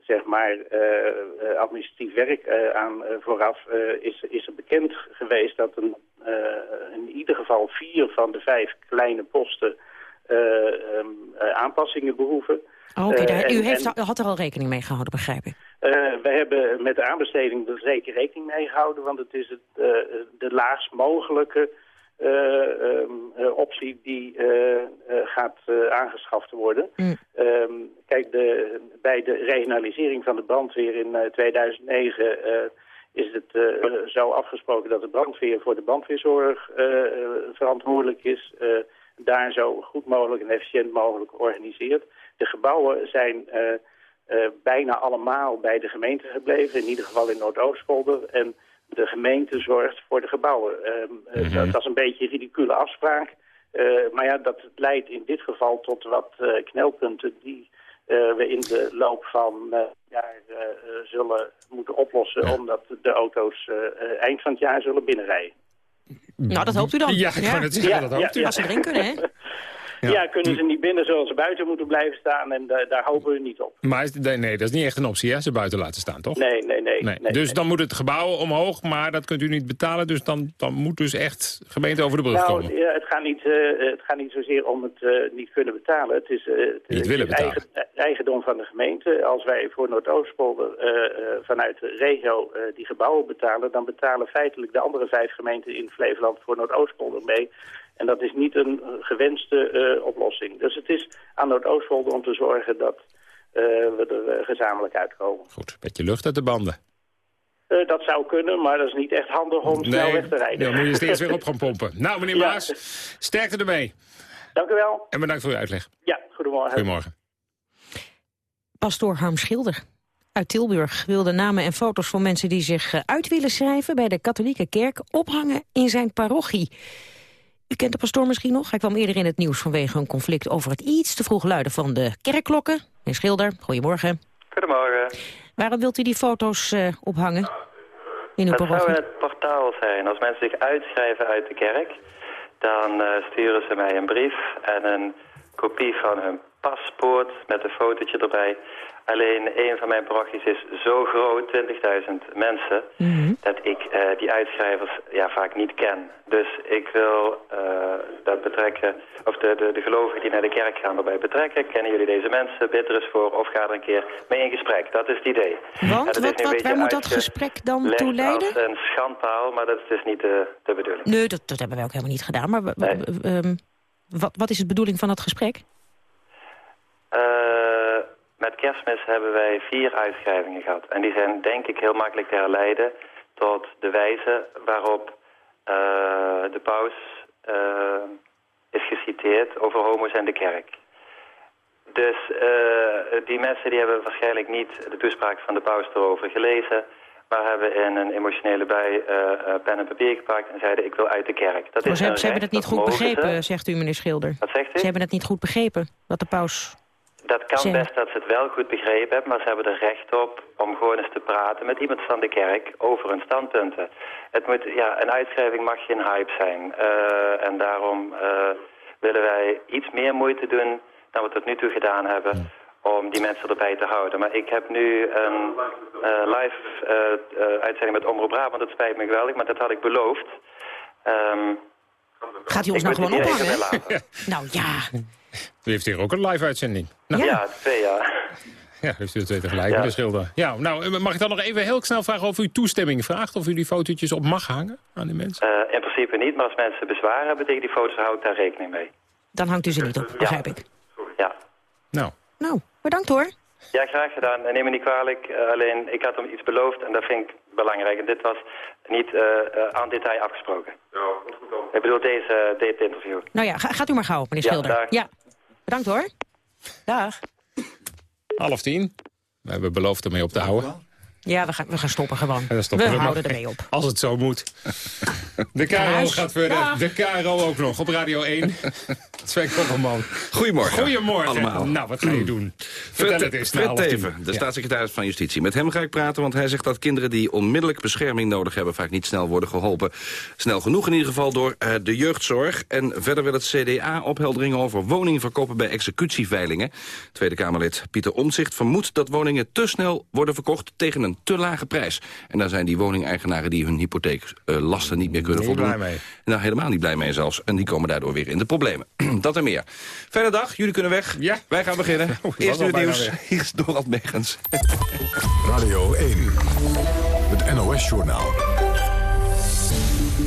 zeg maar, administratief werk aan vooraf. is, is bekend geweest dat een, in ieder geval vier van de vijf kleine posten eh, ehm, eh, aanpassingen behoeven. Oh, Oké, Eh, u heeft, en- had er al rekening mee gehouden, begrijp ik. eh, we hebben met de aanbesteding er zeker rekening mee gehouden, want het is het, eh, de laagst mogelijke eh, ehm, eh, optie die gaat aangeschaft worden. Ehm, kijk, de, bij de regionalisering van de brandweer in eh, 2009 eh, is het zo afgesproken dat de brandweer voor de brandweerzorg verantwoordelijk is. daar zo goed mogelijk en efficiënt mogelijk organiseert. De gebouwen zijn eh, eh, bijna allemaal bij de gemeente gebleven, in ieder geval in Noordoostpolder. En de gemeente zorgt voor de gebouwen. Ehm, eh, dat, dat is een beetje een ridicule afspraak. Eh, maar ja, dat leidt in dit geval tot wat eh, knelpunten die eh, we in de loop van eh jaar eh, eh, zullen moeten oplossen... omdat de auto's eind van het jaar zullen binnenrijden. Nou, dat hoopt u dan. Ja, ik wou net zeggen, dat hoopt u. Als ze erin kunnen, hè? Ja. kunnen ze niet binnen zoals ze buiten moeten blijven staan... en da- daar hopen we niet op. Maar is- nee, nee, dat is niet echt een optie, hè? Ze buiten laten staan, toch? Nee, nee, nee. Nee. nee, dus nee. dan moet het gebouw omhoog, maar dat kunt u niet betalen. Dus dan, dan moet dus echt gemeente over de brug Nou, komen. ja, het, gaat niet, eh, het gaat niet zozeer om het eh, niet kunnen betalen. Het is, eh, het, Niet het willen eigen- eigendom van de gemeente. Als wij voor Noordoostpolder vanuit de regio die gebouwen betalen... dan betalen feitelijk de andere vijf gemeenten in Flevoland voor Noordoostpolder mee. En dat is niet een eh, gewenste eh, oplossing. Dus het is aan Noordoostpolder om te zorgen dat eh, we er gezamenlijk uitkomen. Goed, beetje lucht uit de banden. Eh, dat zou kunnen, maar dat is niet echt handig om snel weg te rijden. dan moet je steeds weer op gaan pompen. Nou, meneer Ja. Maas, sterkte ermee. Dank u wel. En bedankt voor uw uitleg. Ja, goedemorgen. Goedemorgen. Pastoor Harm Schilder uit Tilburg wilde namen en foto's van mensen die zich uit willen schrijven bij de katholieke kerk ophangen in zijn parochie. U kent de pastoor misschien nog. Hij kwam eerder in het nieuws vanwege een conflict over het iets te vroeg luiden van de kerkklokken. Meneer Schilder, goedemorgen. Goedemorgen. Waarom wilt u die foto's eh, ophangen in uw Dat zou in het portaal zijn. Als mensen zich uitschrijven uit de kerk, dan eh, sturen ze mij een brief en een kopie van hun paspoort met een fotootje erbij. Alleen een van mijn parochies is zo groot, 20.000 mensen, dat ik eh, die uitschrijvers ja, vaak niet ken. Dus ik wil eh, dat betrekken, of de, de, de gelovigen die naar de kerk gaan erbij betrekken. Kennen jullie deze mensen? Bid er eens voor of ga er een keer mee in gesprek. Dat is het idee. Want is wat, wat, beetje waar moet dat gesprek dan toe leiden? als een schandpaal, maar dat is dus niet de, de bedoeling. Nee, dat, dat hebben wij ook helemaal niet gedaan. Maar ehm, wat, wat is de bedoeling van dat gesprek? Eh, met kerstmis hebben wij vier uitschrijvingen gehad. En die zijn denk ik heel makkelijk te herleiden tot de wijze waarop eh, de paus eh, is geciteerd over homo's en de kerk. Dus eh, die mensen die hebben waarschijnlijk niet de toespraak van de paus erover gelezen... maar hebben in een emotionele eh, eh, pen en papier gepakt en zeiden ik wil uit de kerk. Dat Oh, is ze, ze hebben het niet goed ze. begrepen, zegt u, meneer Schilder. Wat zegt u? Ze hebben het niet goed begrepen, wat de paus... Dat kan best dat ze het wel goed begrepen hebben, maar ze hebben er recht op om gewoon eens te praten met iemand van de kerk over hun standpunten. Het moet, ja, een uitschrijving mag geen hype zijn. Eh, en daarom eh, willen wij iets meer moeite doen dan we tot nu toe gedaan hebben om die mensen erbij te houden. Maar ik heb nu een eh, live uitzending met Omroep Brabant. Dat spijt me geweldig, maar dat had ik beloofd. Ehm, Gaat u ons nou gewoon ophangen? Nou ja, U heeft hier ook een live-uitzending. Nou, Ja, twee jaar. Ja, heeft u het twee tegelijk, Ja. meneer Schilder. Ja, nou, mag ik dan nog even heel snel vragen of u toestemming vraagt... of u die fotootjes op mag hangen aan die mensen? Eh, in principe niet, maar als mensen bezwaar hebben tegen die foto's, hou ik daar rekening mee. dan hangt u ze niet op, begrijp ik. Ja. Nou. Nou, bedankt hoor. Ja, graag gedaan. En neem me niet kwalijk. eh, alleen, ik had hem iets beloofd en dat vind ik belangrijk. En dit was niet eh, eh, aan detail afgesproken. Ik bedoel, deze, dit interview. Nou ja, ga- gaat u maar gauw, meneer Ja, Schilder. Ja, bedankt hoor. Dag. Half tien. We hebben beloofd ermee op te houden. Ja, we gaan, we gaan stoppen gewoon. Ja, stoppen we we houden ermee op. Als het zo moet. De KRO Huis. gaat verder. Dag. De KRO ook nog op Radio 1. Sven Kokkelman. Goedemorgen. Goedemorgen. allemaal. Nou, wat ga je doen? Fred. Teven, de Ja. staatssecretaris van Justitie. Met hem ga ik praten, want hij zegt dat kinderen die onmiddellijk bescherming nodig hebben... vaak niet snel worden geholpen. Snel genoeg in ieder geval door eh, de jeugdzorg. En verder wil het CDA ophelderingen over woningverkopen bij executieveilingen. Tweede Kamerlid Pieter Omtzigt vermoedt dat woningen te snel worden verkocht... tegen een te lage prijs. En dan zijn die woningeigenaren die hun hypotheeklasten niet meer kunnen Niet voldoen. blij mee. Nou, helemaal niet blij mee zelfs. En die komen daardoor weer in de problemen. dat en meer. Fijne dag, jullie kunnen weg. Ja. Wij gaan beginnen. Eerst nu het nieuws. Weg. Hier is Dorald Megens. Radio 1. Het NOS-journaal.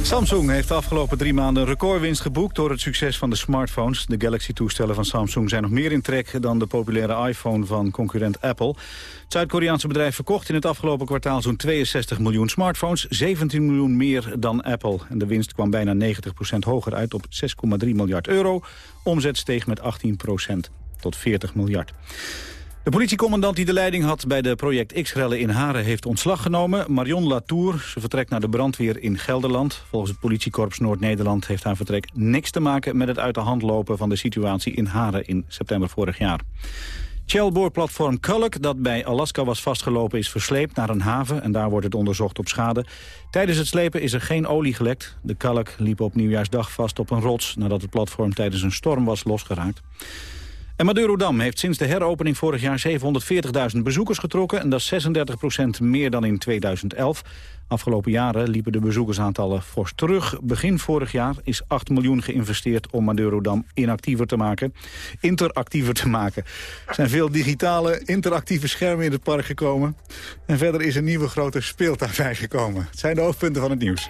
Samsung heeft de afgelopen drie maanden een recordwinst geboekt... door het succes van de smartphones. De Galaxy-toestellen van Samsung zijn nog meer in trek... dan de populaire iPhone van concurrent Apple. Het Zuid-Koreaanse bedrijf verkocht in het afgelopen kwartaal... zo'n 62 miljoen smartphones, 17 miljoen meer dan Apple. En de winst kwam bijna 90% hoger uit op 6,3 miljard euro. Omzet steeg met 18% tot 40 miljard. De politiecommandant die de leiding had bij de Project X-rellen in Haren heeft ontslag genomen. Marion Latour, ze vertrekt naar de brandweer in Gelderland. Volgens het politiekorps Noord-Nederland heeft haar vertrek niks te maken met het uit de hand lopen van de situatie in Haren in september vorig jaar. Shell-boorplatform dat bij Alaska was vastgelopen, is versleept naar een haven en daar wordt het onderzocht op schade. Tijdens het slepen is er geen olie gelekt. De Kulk liep op nieuwjaarsdag vast op een rots nadat het platform tijdens een storm was losgeraakt. En heeft sinds de heropening vorig jaar 740.000 bezoekers getrokken. En dat is 36% meer dan in 2011. Afgelopen jaren liepen de bezoekersaantallen fors terug. Begin vorig jaar is 8 miljoen geïnvesteerd om Madurodam inactiever te maken. Interactiever te maken. Er zijn veel digitale, interactieve schermen in het park gekomen. En verder is een nieuwe grote speeltuin bijgekomen. Het zijn de hoofdpunten van het nieuws.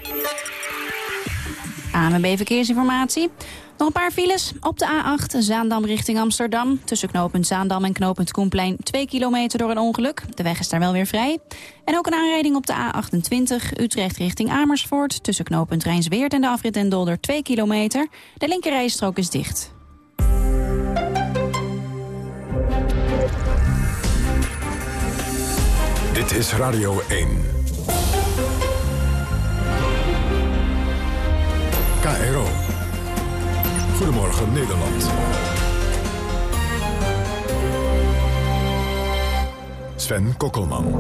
ANWB Verkeersinformatie. Nog een paar files op de A8 Zaandam richting Amsterdam. Tussen knooppunt Zaandam en knooppunt Koenplein 2 kilometer door een ongeluk. De weg is daar wel weer vrij. En ook een aanrijding op de A28 Utrecht richting Amersfoort. Tussen knooppunt Rijnsweert en de afrit en Dolder 2 kilometer. De linkerrijstrook is dicht. Dit is Radio 1. KRO. Goedemorgen Nederland. Sven Kokkelman.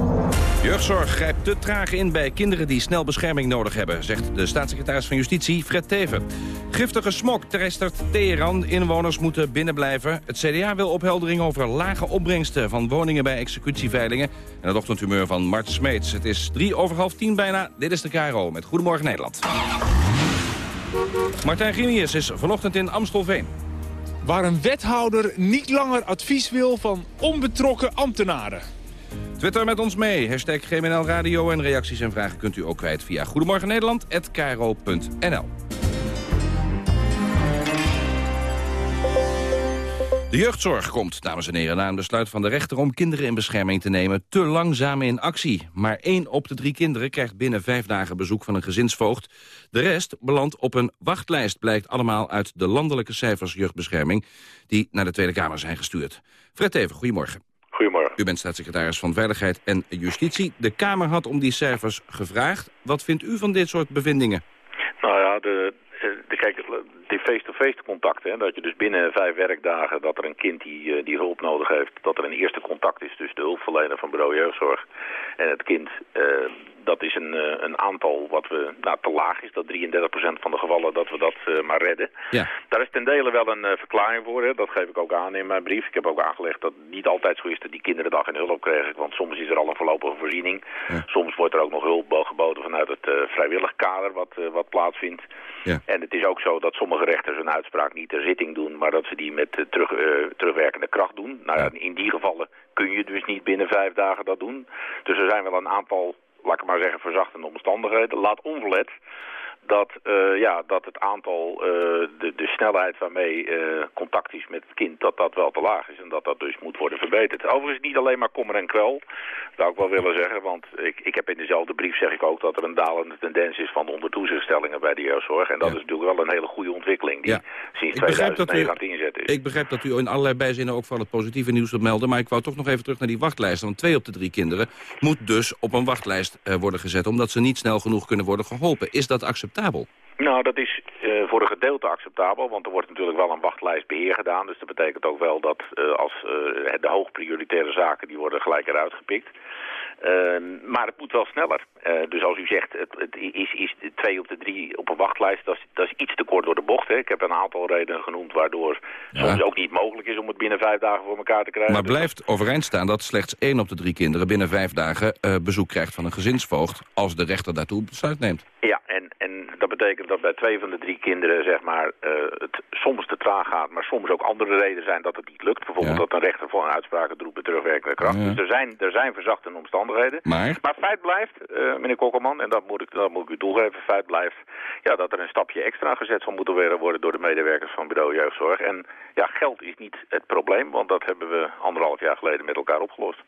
Jeugdzorg grijpt te traag in bij kinderen die snel bescherming nodig hebben... zegt de staatssecretaris van Justitie, Fred Teven. Giftige smok teistert Teheran. Inwoners moeten binnenblijven. Het CDA wil opheldering over lage opbrengsten... van woningen bij executieveilingen. En het ochtendhumeur van Mart Smeets. Het is drie over half tien bijna. Dit is de KRO met Goedemorgen Nederland. Martijn Grimius is vanochtend in Amstelveen. Waar een wethouder niet langer advies wil van onbetrokken ambtenaren. Twitter met ons mee. Hashtag GMNL Radio en reacties en vragen kunt u ook kwijt via Goedemorgen De jeugdzorg komt, dames en heren, na een besluit van de rechter om kinderen in bescherming te nemen te langzaam in actie. Maar één op de drie kinderen krijgt binnen vijf dagen bezoek van een gezinsvoogd. De rest belandt op een wachtlijst, blijkt allemaal uit de landelijke cijfers jeugdbescherming die naar de Tweede Kamer zijn gestuurd. Fred Teven, goedemorgen. Goedemorgen. U bent staatssecretaris van Veiligheid en Justitie. De Kamer had om die cijfers gevraagd. Wat vindt u van dit soort bevindingen? Nou ja, de, de, kijk, die face-to-face contacten, hè, dat je dus binnen vijf werkdagen dat er een kind die, eh, die hulp nodig heeft, dat er een eerste contact is tussen de hulpverlener van bureau jeugdzorg en het kind. eh, dat is een, eh, een aantal wat we, nou te laag is, dat 33% van de gevallen dat we dat maar redden. Ja. Daar is ten dele wel een verklaring voor, hè. dat geef ik ook aan in mijn brief. Ik heb ook aangelegd dat het niet altijd zo is dat die kinderen dan geen hulp krijgen, want soms is er al een voorlopige voorziening. Soms wordt er ook nog hulp geboden vanuit het vrijwillig kader wat, wat plaatsvindt. Ja. En het is ook zo dat sommige rechters een uitspraak niet ter zitting doen, maar dat ze die met eh, terug, eh, terugwerkende kracht doen. Nou ja, in die gevallen kun je dus niet binnen vijf dagen dat doen. Dus er zijn wel een aantal, laat ik maar zeggen, verzachtende omstandigheden. Laat onverlet dat, eh, ja, dat het aantal, eh, de, de snelheid waarmee eh, contact is met het kind, dat dat wel te laag is en dat dat dus moet worden verbeterd. Overigens niet alleen maar kommer en kwel, zou ik wel willen zeggen, want ik, ik heb in dezelfde brief zeg ik ook dat er een dalende tendens is van de ondertoezichtstellingen bij de jeugdzorg. En dat is natuurlijk wel een hele goede ontwikkeling die sinds begrijp, dat 2009 u, aan het inzetten is. ik begrijp dat u in allerlei bijzinnen ook van het positieve nieuws wilt melden... maar ik wou toch nog even terug naar die wachtlijsten. Want twee op de drie kinderen moet dus op een wachtlijst worden gezet... omdat ze niet snel genoeg kunnen worden geholpen. Is dat acceptabel? Nou, dat is eh, voor een gedeelte acceptabel, want er wordt natuurlijk wel een wachtlijstbeheer gedaan. Dus dat betekent ook wel dat eh, als eh, de hoogprioritaire zaken, die worden gelijk eruit gepikt. Eh, maar het moet wel sneller. Eh, dus als u zegt, het, het is, is twee op de drie op een wachtlijst, dat is, dat is iets te kort door de bocht. Hè. Ik heb een aantal redenen genoemd waardoor soms ook niet mogelijk is om het binnen vijf dagen voor elkaar te krijgen. Maar blijft overeind staan dat slechts één op de drie kinderen... binnen vijf dagen eh, bezoek krijgt van een gezinsvoogd... als de rechter daartoe besluit neemt. Ja, en, en dat betekent dat bij twee van de drie kinderen zeg maar, eh, het soms te traag gaat, maar soms ook andere redenen zijn dat het niet lukt. Bijvoorbeeld dat een rechter voor een uitspraak het roept met terugwerkende kracht. Ja. Dus er zijn, er zijn verzachtende omstandigheden. Maar? Maar feit blijft, eh, meneer Kokkelman, en dat moet, ik, dat moet ik u toegeven, feit blijft ja, dat er een stapje extra gezet zal moeten worden door de medewerkers van bureau jeugdzorg. En ja, geld is niet het probleem, want dat hebben we anderhalf jaar geleden met elkaar opgelost.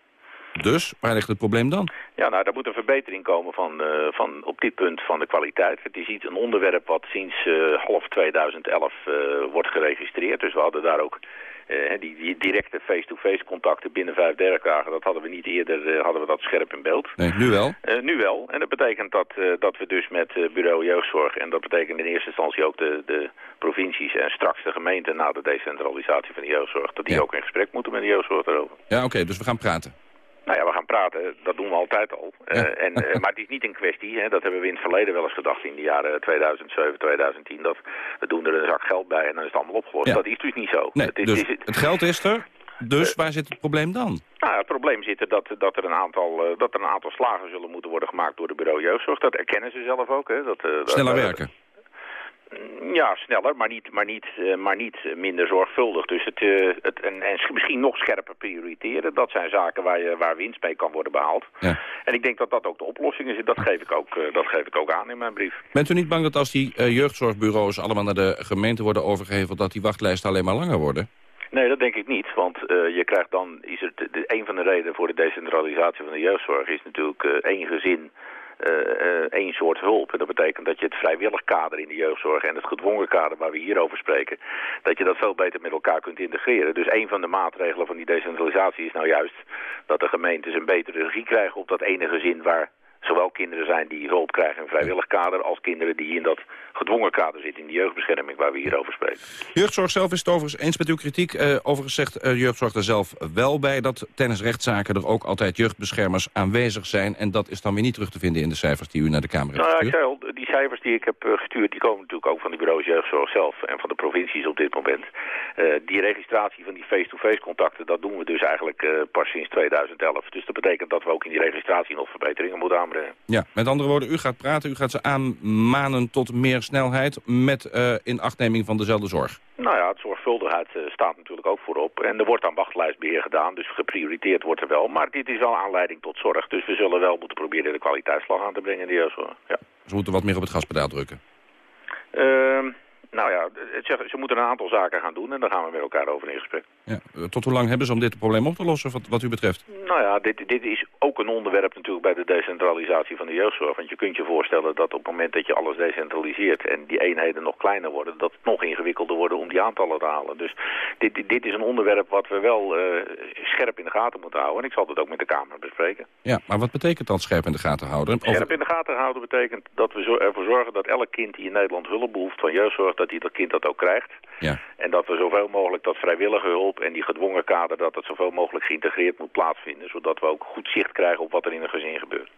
Dus, waar ligt het probleem dan? Ja, nou, daar moet een verbetering komen van, eh, van op dit punt van de kwaliteit. Het is niet een onderwerp wat sinds eh, half 2011 eh, wordt geregistreerd. Dus we hadden daar ook eh, die, die directe face-to-face contacten binnen vijf werkdagen. Dat hadden we niet eerder, eh, hadden we dat scherp in beeld. Nee, nu wel. Eh, nu wel. En dat betekent dat, dat we dus met bureau jeugdzorg... en dat betekent in eerste instantie ook de, de provincies... en straks de gemeenten na de decentralisatie van de jeugdzorg... dat die ook in gesprek moeten met de jeugdzorg daarover. Ja, oké, dus we gaan praten. Nou ja, we gaan praten. Dat doen we altijd al. Eh, en, eh, maar het is niet een kwestie, hè, dat hebben we in het verleden wel eens gedacht in de jaren 2007, 2010, dat we doen er een zak geld bij en dan is het allemaal opgelost. Ja. Dat is dus niet zo. Nee, het, is, dus het is- het geld is er. Dus waar zit het probleem dan? nou, het probleem zit er dat, dat, er een aantal, eh, dat er een aantal slagen zullen moeten worden gemaakt door de bureau jeugdzorg. Dat erkennen ze zelf ook. Hè. Dat, eh, Sneller dat- werken. Ja, sneller, maar niet, maar niet, eh, maar niet minder zorgvuldig. Dus het, eh, het, en, en misschien nog scherper prioriteren. Dat zijn zaken waar, je, waar winst mee kan worden behaald. Ja. En ik denk dat dat ook de oplossing is. Dat geef ik ook, eh, dat geef ik ook aan in mijn brief. Bent u niet bang dat als die eh, jeugdzorgbureaus allemaal naar de gemeente worden overgeheveld... dat die wachtlijsten alleen maar langer worden? Nee, dat denk ik niet. Want eh, je krijgt dan, is het, de, een van de redenen voor de decentralisatie van de jeugdzorg is natuurlijk eh, één gezin, eh, eh, één soort hulp. En dat betekent dat je het vrijwillig kader in de jeugdzorg en het gedwongen kader waar we hier over spreken, dat je dat veel beter met elkaar kunt integreren. Dus een van de maatregelen van die decentralisatie is nou juist dat de gemeentes een betere regie krijgen op dat ene gezin waar zowel kinderen zijn die hulp krijgen in een vrijwillig kader als kinderen die in dat gedwongen kader zitten in de jeugdbescherming waar we hier over spreken. Jeugdzorg zelf is het overigens eens met uw kritiek. Eh, overigens zegt eh, jeugdzorg er zelf wel bij... dat tijdens rechtszaken er ook altijd jeugdbeschermers aanwezig zijn. En dat is dan weer niet terug te vinden in de cijfers die u naar de Kamer heeft Nou gestuurd. Die cijfers die ik heb eh, gestuurd, die komen natuurlijk ook van die bureaus jeugdzorg zelf en van de provincies op dit moment. Eh, die registratie van die face-to-face contacten, dat doen we dus eigenlijk eh, pas sinds 2011. Dus dat betekent dat we ook in die registratie nog verbeteringen moeten aanbrengen. Ja, met andere woorden, u gaat praten, u gaat ze aanmanen tot meer snelheid... met eh inachtneming van dezelfde zorg. Nou ja, het zorgvuldigheid eh, staat natuurlijk ook voorop. En er wordt aan wachtlijstbeheer gedaan, dus geprioriteerd wordt er wel. Maar dit is wel aanleiding tot zorg. Dus we zullen wel moeten proberen de kwaliteitsslag aan te brengen in de jeugdzorg. Ja. Ze moeten wat meer op het gaspedaal drukken. Ehm, nou ja, het, ze moeten een aantal zaken gaan doen en daar gaan we met elkaar over in gesprek. Ja. Tot hoe lang hebben ze om dit probleem op te lossen, wat, wat u betreft? Nou ja, dit, dit is ook een onderwerp natuurlijk bij de decentralisatie van de jeugdzorg. Want je kunt je voorstellen dat op het moment dat je alles decentraliseert en die eenheden nog kleiner worden, dat het nog ingewikkelder worden om die aantallen te halen. Dus dit, dit, dit is een onderwerp wat we wel eh, scherp in de gaten moeten houden. En ik zal dat ook met de Kamer bespreken. Ja, maar wat betekent dan scherp in de gaten houden? Scherp in de gaten houden betekent dat we ervoor zorgen dat elk kind die in Nederland hulp behoeft van jeugdzorg, dat die dat kind dat ook krijgt. Ja. En dat we zoveel mogelijk dat vrijwillige hulp en die gedwongen kader, dat dat zoveel mogelijk geïntegreerd moet plaatsvinden. Zodat we ook goed zicht krijgen op wat er in een gezin gebeurt.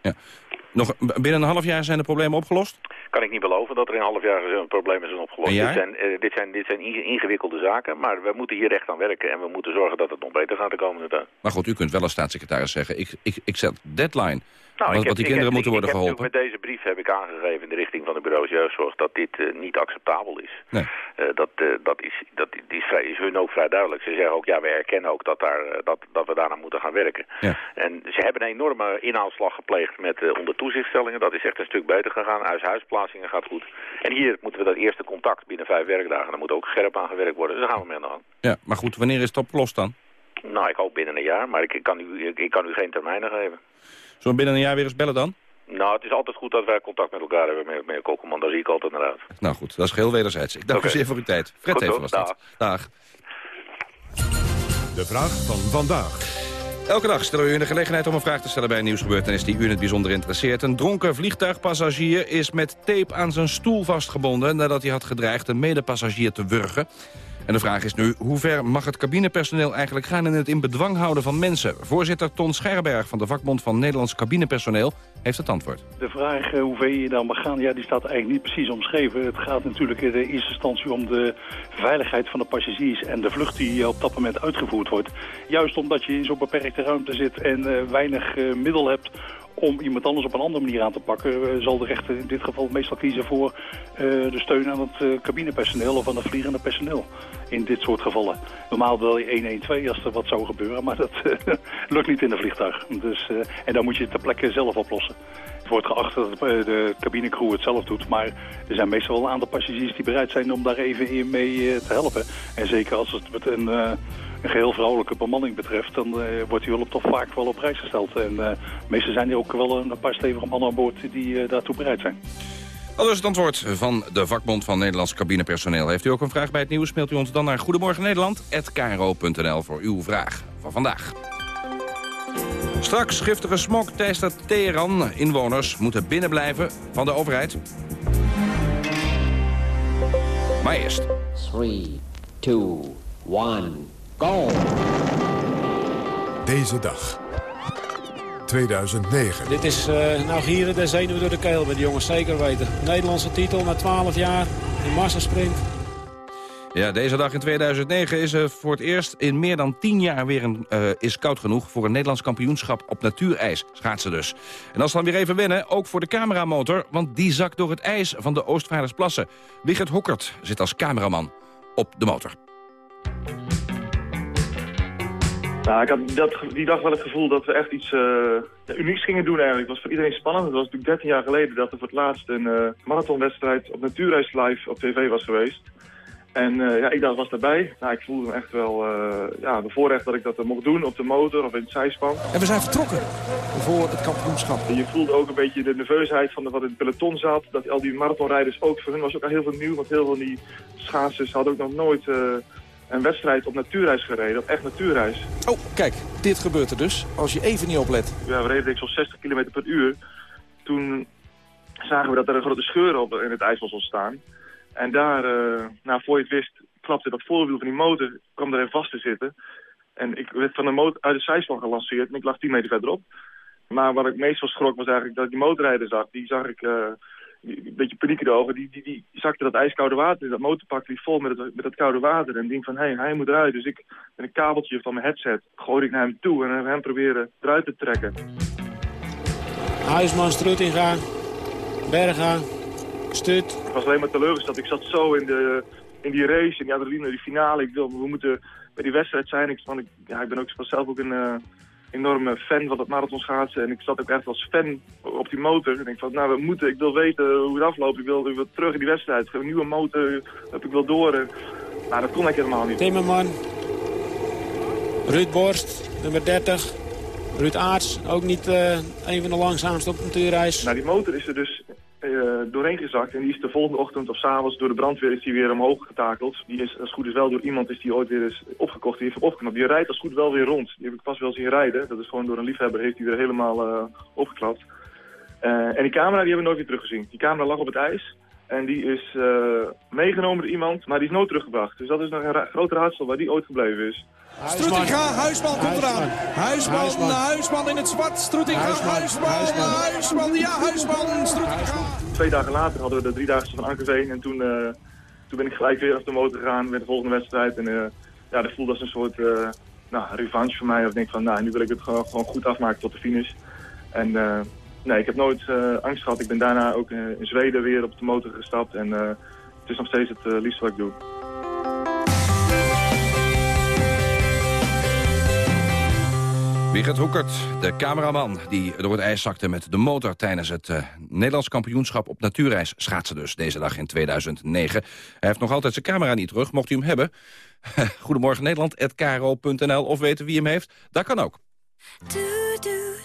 Nog, binnen een half jaar zijn de problemen opgelost? Kan ik niet beloven dat er in een half jaar een problemen zijn opgelost. Dit zijn, eh, dit zijn, dit zijn inge- ingewikkelde zaken, maar we moeten hier echt aan werken. En we moeten zorgen dat het nog beter gaat de komende tijd. Maar goed, u kunt wel als staatssecretaris zeggen... ik, ik, ik zet deadline Nou, wat, ik heb, wat die kinderen heb- moeten worden geholpen. Met deze brief heb ik aangegeven in de richting van de bureaus jeugdzorg dat dit eh, niet acceptabel is. Nee. Eh, dat, eh, dat, is, dat die is, vrij, is hun ook vrij duidelijk. Ze zeggen ook, ja, we erkennen ook dat, daar, dat, dat we daarna moeten gaan werken. Ja. En ze hebben een enorme inhaalslag gepleegd met onder toezichtstellingen. Dat is echt een stuk beter gegaan. Huis-huisplaatsingen gaat goed. En hier moeten we dat eerste contact binnen vijf werkdagen. Daar moet ook scherp aan gewerkt worden. Dus daar gaan we mee aan de. Ja, maar goed, wanneer is het opgelost dan? Nou, ik hoop binnen een jaar, maar ik, ik kan, u, ik, ik kan u geen termijnen geven. Zullen we binnen een jaar weer eens bellen dan? Nou, het is altijd goed dat wij contact met elkaar hebben, meneer, meneer Kokkelman. Daar zie ik altijd naar uit. Nou goed, dat is geheel wederzijds. Ik dank u zeer voor uw tijd. Fred Goed even was dat. Dag. De vraag van vandaag. Elke dag stellen we u de gelegenheid om een vraag te stellen bij een nieuwsgebeurtenis die u in het bijzonder interesseert. Een dronken vliegtuigpassagier is met tape aan zijn stoel vastgebonden nadat hij had gedreigd een medepassagier te wurgen. En de vraag is nu, hoe ver mag het cabinepersoneel eigenlijk gaan in het in bedwang houden van mensen? Voorzitter Ton Scherberg van de vakbond van Nederlands cabinepersoneel heeft het antwoord. De vraag eh, hoe ver je dan mag gaan, ja, die staat eigenlijk niet precies omschreven. Het gaat natuurlijk in eerste instantie om de veiligheid van de passagiers en de vlucht die op dat moment uitgevoerd wordt. Juist omdat je in zo'n beperkte ruimte zit en eh, weinig eh, middel hebt om iemand anders op een andere manier aan te pakken, eh, zal de rechter in dit geval meestal kiezen voor eh, de steun aan het eh, cabinepersoneel of aan het vliegende personeel. In dit soort gevallen. Normaal bel je 112 als er wat zou gebeuren, maar dat lukt niet in een vliegtuig. Dus, en dan moet je het ter plekke zelf oplossen. Het wordt geacht dat de cabinecrew het zelf doet, maar er zijn meestal wel een aantal passagiers die bereid zijn om daar even in mee te helpen. En zeker als het met een, een geheel vrouwelijke bemanning betreft, dan eh, wordt die hulp toch vaak wel op prijs gesteld. En eh, meestal zijn er ook wel een paar stevige mannen aan boord die eh, daartoe bereid zijn. Al dus het antwoord van de vakbond van Nederlands cabinepersoneel. Heeft u ook een vraag bij het nieuws, mailt u ons dan naar Goedemorgen Nederland@kro.nl voor uw vraag van vandaag. Straks giftige smok teistert Teheran. Inwoners moeten binnenblijven van de overheid. Maar eerst. 3, 2, 1, Deze dag. 2009. Dit is eh nou gieren de zenuwen door de keel bij de jongens, zeker weten. Nederlandse titel na 12 jaar, de massasprint. Ja, deze dag in 2009 is er voor het eerst in meer dan 10 jaar weer een, eh, is koud genoeg voor een Nederlands kampioenschap op natuurijs. Schaatsen dus. En is dan weer even wennen, ook voor de cameramotor, want die zakt door het ijs van de Oostvaardersplassen. Wigert Hokkert zit als cameraman op de motor. Nou, ik had dat, die dag wel het gevoel dat we echt iets eh, unieks gingen doen eigenlijk. Het was voor iedereen spannend. Het was natuurlijk 13 jaar geleden dat er voor het laatst een eh, marathonwedstrijd op Natuurreis live op tv was geweest. En eh, ja, ik dacht, was daarbij. Nou, ik voelde me echt wel ja, bevoorrecht dat ik dat mocht doen op de motor of in het zijspan. En we zijn vertrokken voor het kampioenschap. En je voelde ook een beetje de nerveusheid van de, wat in het peloton zat. Dat al die marathonrijders ook, voor hun was ook al heel veel nieuw. Want heel veel van die schaatsers hadden ook nog nooit een wedstrijd op natuurreis gereden. Op echt natuurreis. Oh, kijk, dit gebeurt er dus. Als je even niet oplet. Ja, we reden zo'n 60 km per uur. Toen zagen we dat er een grote scheur op in het ijs was ontstaan. En daar, eh, nou, voor je het wist, klapte dat voorwiel van die motor, kwam erin vast te zitten. En ik werd van de motor uit de zijspan gelanceerd en ik lag 10 meter verderop. Maar wat ik meest van schrok was eigenlijk dat ik die motorrijder zag. Die zag ik, eh, een beetje paniek in de ogen, die, die, die zakte dat ijskoude water in. Dat motorpak liep vol met, het, met dat koude water. En denk van, hé, hey, hij moet eruit. Dus ik met een kabeltje van mijn headset gooide ik naar hem toe en hem proberen eruit te trekken. Huisman, Strutinga, Berga, Stut. Ik was alleen maar teleurgesteld. Ik zat zo in, de, in die race, in die adrenaline, die finale. Ik wil, we moeten bij die wedstrijd zijn. Ik, want ik, ja, ik ben ook zelf ook een eh, enorme fan van het marathonschaatsen. En ik zat ook echt als fan op die motor. En ik van, nou, we moeten, ik wil weten hoe het afloopt. Ik wil, ik wil terug in die wedstrijd. Een nieuwe motor heb ik wel door. En, nou, dat kon ik helemaal niet. Timmerman, Ruud Borst, nummer 30. Ruud Aarts, ook niet eh, een van de langzaamste op de natuurreis. Nou, die motor is er dus eh, doorheen gezakt. En die is de volgende ochtend of s'avonds door de brandweer is die weer omhoog getakeld. Die is als goed is wel door iemand is die ooit weer is opgekocht. Die heeft opgeknapt. Die rijdt als goed wel weer rond. Die heb ik pas wel zien rijden. Dat is gewoon door een liefhebber heeft hij weer helemaal eh, opgeklapt. Eh, en die camera die hebben we nooit weer teruggezien. Die camera lag op het ijs. En die is eh, meegenomen door iemand, maar die is nooit teruggebracht. Dus dat is nog een ra groot raadsel waar die ooit gebleven is. Strutinga, Huisman komt eraan. Huisman, Huisman. Huisman in het zwart. Strutinga, Huisman, Huisman, ja, Huisman, Strutinga. Twee dagen later hadden we de driedaagse van Ankerveen. En toen, eh, toen ben ik gelijk weer op de motor gegaan met de volgende wedstrijd. En eh, ja, dat voelde als een soort eh, nou, revanche voor mij. Of ik denk van, nou, nu wil ik het gewoon, gewoon goed afmaken tot de finish. En eh, Nee, ik heb nooit eh, angst gehad. Ik ben daarna ook eh, in Zweden weer op de motor gestapt. En eh, het is nog steeds het uh, liefst wat ik doe. Wigert Hoekert, de cameraman die door het ijs zakte met de motor... tijdens het uh, Nederlands kampioenschap op natuurreis schaatsen dus deze dag in 2009. Hij heeft nog altijd zijn camera niet terug, mocht u hem hebben. Goedemorgen Nederland, of weten wie hem heeft, dat kan ook.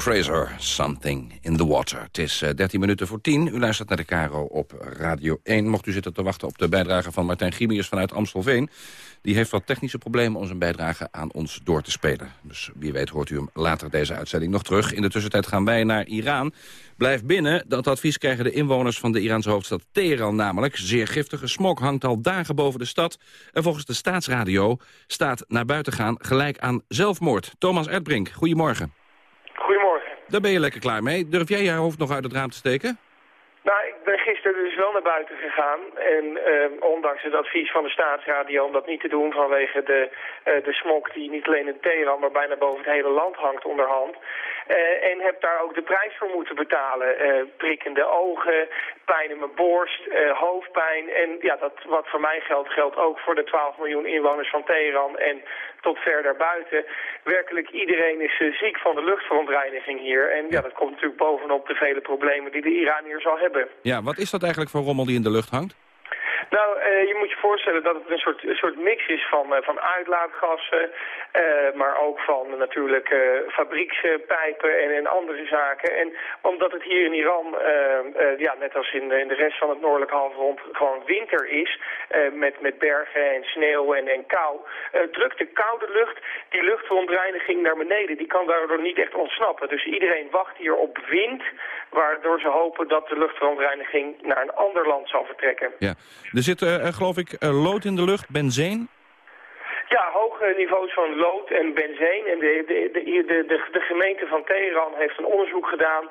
Fraser, Something in the Water. Het is uh, 13 minuten voor 10. U luistert naar de Caro op Radio 1. Mocht u zitten te wachten op de bijdrage van Martijn Grimius vanuit Amstelveen. Die heeft wat technische problemen om zijn bijdrage aan ons door te spelen. Dus wie weet hoort u hem later deze uitzending nog terug. In de tussentijd gaan wij naar Iran. Blijf binnen, dat advies krijgen de inwoners van de Iraanse hoofdstad Teheran namelijk. Zeer giftige smok hangt al dagen boven de stad. En volgens de staatsradio staat naar buiten gaan gelijk aan zelfmoord. Thomas Erdbrink, goedemorgen. Daar ben je lekker klaar mee. Durf jij je hoofd nog uit het raam te steken? Nou, ik ben gisteren dus wel naar buiten gegaan. En eh, ondanks het advies van de staatsradio om dat niet te doen vanwege de, uh, de smok die niet alleen in Teheran, maar bijna boven het hele land hangt onderhand. Uh, en heb daar ook de prijs voor moeten betalen. prikkende ogen, pijn in mijn borst, hoofdpijn. En ja, dat wat voor mij geldt, geldt ook voor de 12 miljoen inwoners van Teheran en tot ver daarbuiten. Werkelijk iedereen is ziek van de luchtverontreiniging hier. En ja, dat komt natuurlijk bovenop de vele problemen die de Iraniërs al hebben. Ja, wat is dat eigenlijk voor rommel die in de lucht hangt? Nou, uh, je moet je voorstellen dat het een soort, soort mix is van, uh, van uitlaatgassen, uh, maar ook van natuurlijk fabriekspijpen en, en andere zaken. En omdat het hier in Iran, ja, net als in, in de rest van het noordelijk halfrond, gewoon winter is, met, met bergen en sneeuw en, en kou, drukt de koude lucht die luchtverontreiniging naar beneden. Die kan daardoor niet echt ontsnappen. Dus iedereen wacht hier op wind, waardoor ze hopen dat de luchtverontreiniging naar een ander land zal vertrekken. Ja. Er zit, eh, eh, geloof ik, eh, lood in de lucht, benzeen. Ja, hoge niveaus van lood en benzeen. En de, de, de, de, gemeente van Teheran heeft een onderzoek gedaan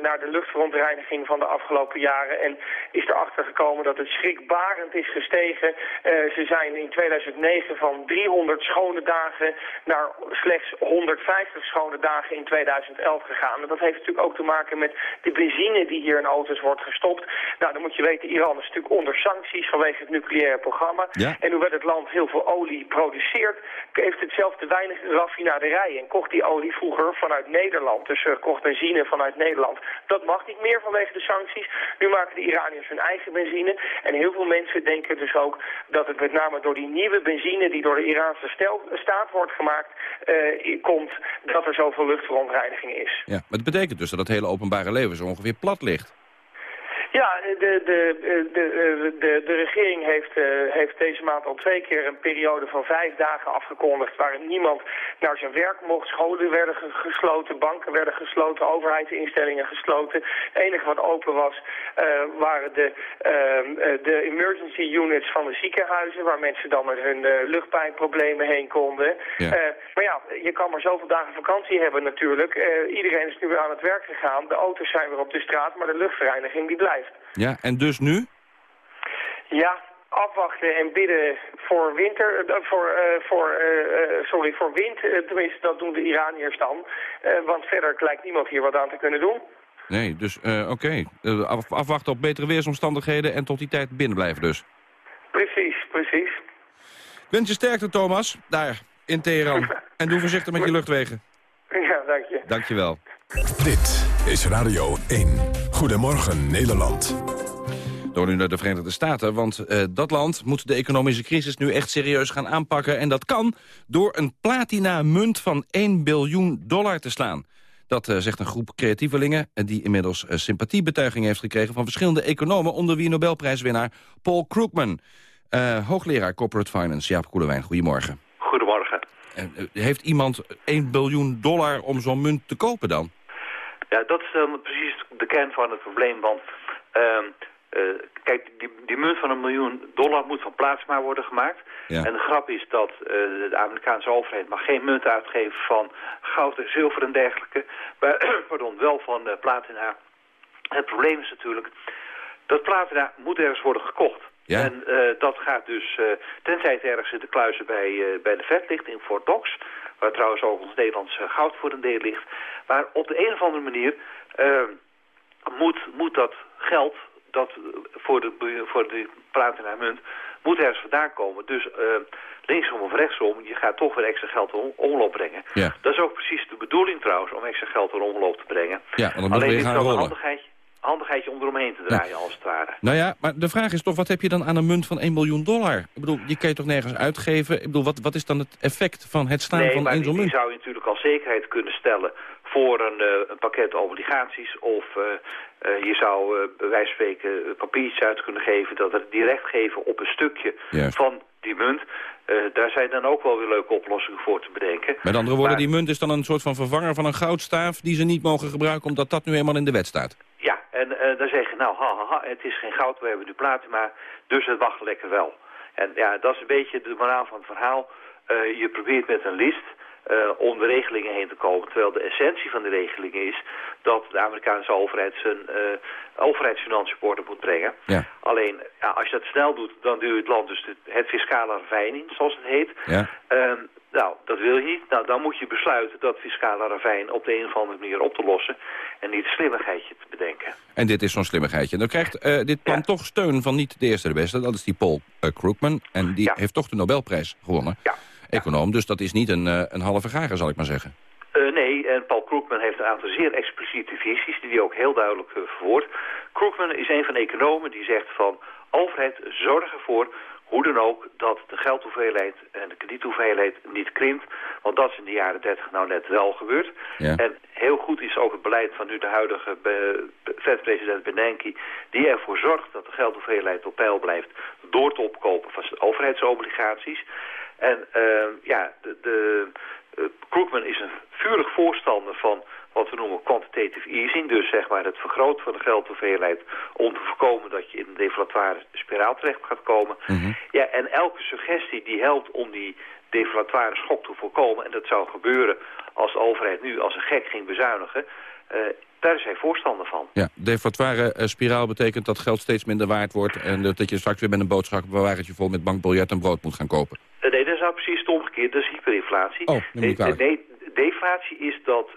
naar de luchtverontreiniging van de afgelopen jaren. En is erachter gekomen dat het schrikbarend is gestegen. Uh, ze zijn in 2009 van 300 schone dagen naar slechts 150 schone dagen in 2011 gegaan. En dat heeft natuurlijk ook te maken met de benzine die hier in auto's wordt gestopt. Nou, dan moet je weten, Iran is natuurlijk onder sancties vanwege het nucleaire programma. Ja. En hoewel het land heel veel olie produceert, heeft het zelf te weinig raffinaderijen. En kocht die olie vroeger vanuit Nederland. Dus uh, kocht benzine vanuit Nederland. Dat mag niet meer vanwege de sancties. Nu maken de Iraniërs hun eigen benzine. En heel veel mensen denken dus ook dat het met name door die nieuwe benzine die door de Iraanse stel, staat wordt gemaakt, uh, komt dat er zoveel luchtverontreiniging is. Ja, maar het betekent dus dat het hele openbare leven zo ongeveer plat ligt. Ja, de, de, de, de, de regering heeft, uh, heeft deze maand al twee keer een periode van vijf dagen afgekondigd... waarin niemand naar zijn werk mocht. Scholen werden gesloten, banken werden gesloten, overheidsinstellingen gesloten. Het enige wat open was uh, waren de, uh, de emergency units van de ziekenhuizen... waar mensen dan met hun luchtpijnproblemen heen konden. Ja. maar ja, je kan maar zoveel dagen vakantie hebben natuurlijk. iedereen is nu weer aan het werk gegaan. De auto's zijn weer op de straat, maar de luchtvereiniging die blijft. Ja, en dus nu? Ja, afwachten en bidden voor winter, uh, voor, uh, voor, uh, sorry, voor wind. tenminste, dat doen de Iraniërs dan. want verder lijkt niemand hier wat aan te kunnen doen. Nee, dus oké. Okay. Af, afwachten op betere weersomstandigheden en tot die tijd binnen blijven dus. Precies, precies. Ik wens je sterkte, Thomas, daar in Teheran. en doe voorzichtig met je luchtwegen. Ja, dank je. Dank je wel. Dit is Radio 1. Goedemorgen Nederland. Door nu naar de Verenigde Staten, want uh, dat land moet de economische crisis nu echt serieus gaan aanpakken. En dat kan door een platina-munt van 1 biljoen dollar te slaan. Dat uh, zegt een groep creatievelingen die inmiddels uh, sympathiebetuiging heeft gekregen... van verschillende economen, onder wie Nobelprijswinnaar Paul Krugman. hoogleraar Corporate Finance, Jaap Koelewijn, goedemorgen. Goedemorgen. Heeft iemand 1 biljoen dollar om zo'n munt te kopen dan? Ja, dat is dan precies de kern van het probleem, want... Uh, uh, kijk, die, die munt van een miljoen dollar moet van plaatsmaar worden gemaakt. Ja. En de grap is dat uh, de Amerikaanse overheid mag geen munt uitgeven van goud en zilver en dergelijke. Maar, pardon, wel van uh, platina. Het probleem is natuurlijk, dat platina moet ergens worden gekocht. Ja. En dat gaat dus, tenzij het ergens in de kluizen bij, bij de vet ligt, in Fort Knox... waar trouwens ook ons Nederlands goud voor een deel ligt. Maar op de een of andere manier moet, moet dat geld dat voor de, voor de platina munt moet ergens vandaan komen. Dus uh, linksom of rechtsom, je gaat toch weer extra geld in omloop brengen. Ja. Dat is ook precies de bedoeling trouwens, om extra geld in omloop te brengen. Ja, dan moet Alleen weer gaan rollen. handigheidje, handigheidje om eromheen te draaien, als het ware. Nou ja, maar de vraag is toch, wat heb je dan aan een munt van 1 miljoen dollar? Ik bedoel, je kan je toch nergens uitgeven? Ik bedoel, wat, wat is dan het effect van het staan nee, van maar één die, zo'n die munt? zou je natuurlijk als zekerheid kunnen stellen voor een, uh, een pakket obligaties of uh, uh, je zou uh, bij wijze van spreken papiertjes uit kunnen geven dat het direct geven op een stukje Juist. van die munt. Uh, daar zijn dan ook wel weer leuke oplossingen voor te bedenken. Met andere woorden, Maar- die munt is dan een soort van vervanger van een goudstaaf... die ze niet mogen gebruiken omdat dat nu eenmaal in de wet staat. En uh, dan zeg je, nou, ha, ha, ha, het is geen goud, we hebben nu platina, dus het mag lekker wel. En ja, dat is een beetje de moraal van het verhaal. Uh, je probeert met een list uh, om de regelingen heen te komen. Terwijl de essentie van de regeling is dat de Amerikaanse overheid zijn uh, overheidsfinanciën op orde moet brengen. Ja. Alleen, ja, als je dat snel doet, dan duw je het land dus het, het fiscale ravijn in, zoals het heet. Ja. Uh, nou, dat wil je niet. Nou, dan moet je besluiten dat fiscale ravijn op de een of andere manier op te lossen. En niet slimmigheidje te bedenken. En dit is zo'n slimmigheidje. Dan krijgt uh, dit plan toch steun van niet de eerste de beste. Dat is die Paul uh, Krugman. En die heeft toch de Nobelprijs gewonnen. Econoom, dus dat is niet een, uh, een halve garen, zal ik maar zeggen. Nee, en Paul Krugman heeft een aantal zeer expliciete visies... die hij ook heel duidelijk verwoordt. Krugman is een van de economen die zegt van... overheid, zorg ervoor, hoe dan ook... dat de geldhoeveelheid en de krediethoeveelheid niet krimpt. Want dat is in de jaren 30 nou net wel gebeurd. Ja. En heel goed is ook het beleid van nu de huidige Fed-president Bernanke... die ervoor zorgt dat de geldhoeveelheid op peil blijft... door het opkopen van overheidsobligaties... En uh, ja, de, de uh, Krugman is een vurig voorstander van wat we noemen quantitative easing. Dus zeg maar het vergroten van de geldhoeveelheid om te voorkomen dat je in een deflatoire spiraal terecht gaat komen. Ja, en elke suggestie die helpt om die deflatoire schok te voorkomen. En dat zou gebeuren als de overheid nu als een gek ging bezuinigen. Uh, daar is hij voorstander van. Ja, deflatoire uh, spiraal betekent dat geld steeds minder waard wordt... en dat je straks weer met een boodschappenwagentje vol met bankbiljet en brood moet gaan kopen. nee, dat is nou precies het omgekeerd. Dat is hyperinflatie. Oh, nee, nee, deflatie is dat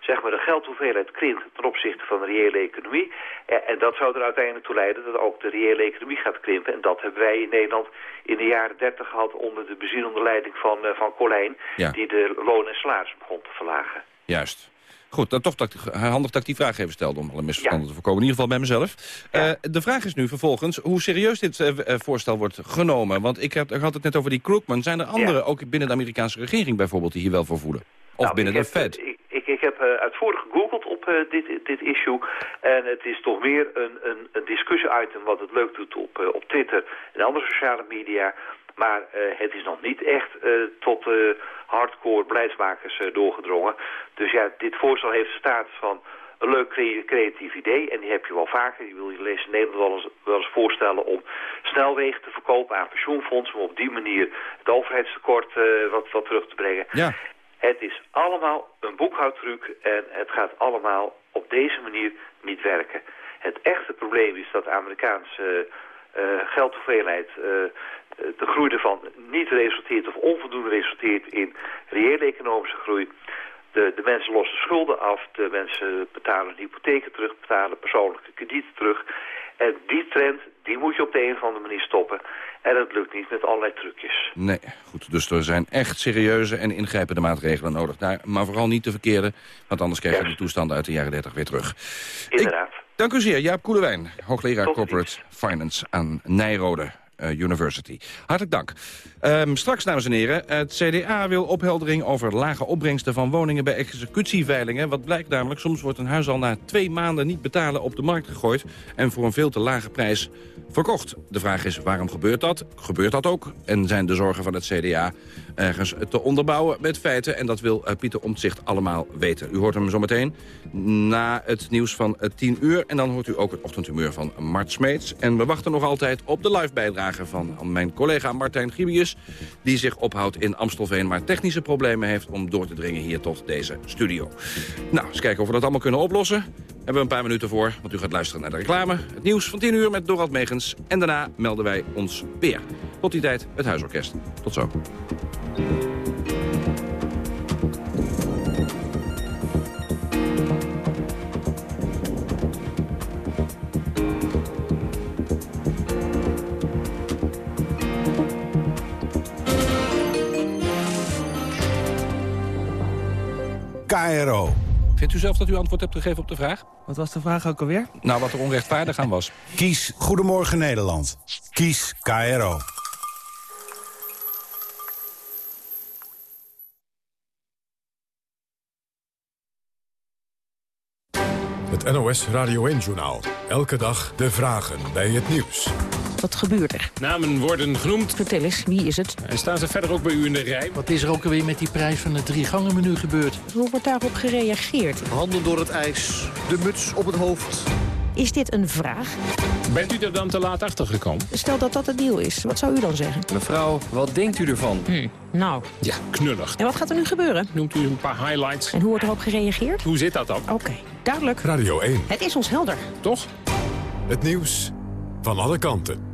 zeg maar de geldhoeveelheid krimpt ten opzichte van de reële economie. en dat zou er uiteindelijk toe leiden dat ook de reële economie gaat krimpen. En dat hebben wij in Nederland in de jaren 30 gehad onder de bezielende leiding van, van Colijn... Ja. die de loon en salaris begon te verlagen. Juist. Goed, dan toch dat, handig dat ik die vraag even stelde om alle misverstanden te voorkomen. In ieder geval bij mezelf. Uh, de vraag is nu vervolgens hoe serieus dit uh, voorstel wordt genomen. Want ik, heb, ik had het net over die Krugman. Zijn er anderen, ja. ook binnen de Amerikaanse regering bijvoorbeeld, die hier wel voor voelen? Of nou, binnen de Fed? Ik, ik, ik heb uh, uitvoerig gegoogeld op dit, dit issue. En het is toch meer een, een, een discussie-item wat het leuk doet op, op Twitter en andere sociale media. Maar uh, het is nog niet echt tot hardcore beleidsmakers doorgedrongen. Dus ja, dit voorstel heeft de status van een leuk creatief idee. En die heb je wel vaker. Die wil je lezen in Nederland wel eens, wel eens voorstellen om snelwegen te verkopen aan pensioenfondsen. Om op die manier het overheidstekort wat, wat terug te brengen. Ja. Het is allemaal een boekhoudtruc en het gaat allemaal op deze manier niet werken. Het echte probleem is dat de Amerikaanse geldhoeveelheid de groei ervan niet resulteert of onvoldoende resulteert in reële economische groei. De, de mensen lossen schulden af, de mensen betalen hypotheken terug, betalen persoonlijke kredieten terug. En die trend, die moet je op de een of andere manier stoppen. En dat lukt niet met allerlei trucjes. Nee, goed. Dus er zijn echt serieuze en ingrijpende maatregelen nodig. Daar, maar vooral niet de verkeerde, want anders krijg je de toestanden uit de jaren 30 weer terug. Inderdaad. Ik, dank u zeer, Jaap Koelewijn, hoogleraar Corporate Finance aan Nijrode. Uh, University. Hartelijk dank. Um, straks, dames en heren, het CDA wil opheldering over lage opbrengsten van woningen bij executieveilingen. Wat blijkt namelijk, soms wordt een huis al na twee maanden niet betalen op de markt gegooid en voor een veel te lage prijs verkocht. De vraag is, waarom gebeurt dat? Gebeurt dat ook? En zijn de zorgen van het CDA ergens te onderbouwen met feiten? En dat wil uh, Pieter Omtzigt allemaal weten. U hoort hem zometeen na het nieuws van uh, 10 uur. En dan hoort u ook het ochtendhumeur van Mart Smeets. En we wachten nog altijd op de live bijdrage van mijn collega Martijn Gibius... die zich ophoudt in Amstelveen, maar technische problemen heeft... om door te dringen hier tot deze studio. Nou, eens kijken of we dat allemaal kunnen oplossen. Hebben we een paar minuten voor, want u gaat luisteren naar de reclame. Het nieuws van 10 uur met Dorald Megens. En daarna melden wij ons weer. Tot die tijd het Huisorkest. Tot zo. KRO. Vindt u zelf dat u antwoord hebt gegeven op de vraag? Wat was de vraag ook alweer? Nou, wat er onrechtvaardig aan was. Kies Goedemorgen Nederland. Kies KRO. Het NOS Radio 1-journaal. Elke dag de vragen bij het nieuws. Wat gebeurt er? Namen worden genoemd. Vertel eens, wie is het? En staan ze verder ook bij u in de rij? Wat is er ook alweer met die prijs van het drie gangen menu gebeurd? Hoe wordt daarop gereageerd? Handen door het ijs, de muts op het hoofd. Is dit een vraag? Bent u er dan te laat achter gekomen? Stel dat dat de deal is, wat zou u dan zeggen? Mevrouw, wat denkt u ervan? Hm, nou. Ja, knullig. En wat gaat er nu gebeuren? Noemt u een paar highlights? En hoe wordt erop gereageerd? Hoe zit dat dan? Oké, okay, duidelijk. Radio 1. Het is ons helder. Toch? Het nieuws van alle kanten.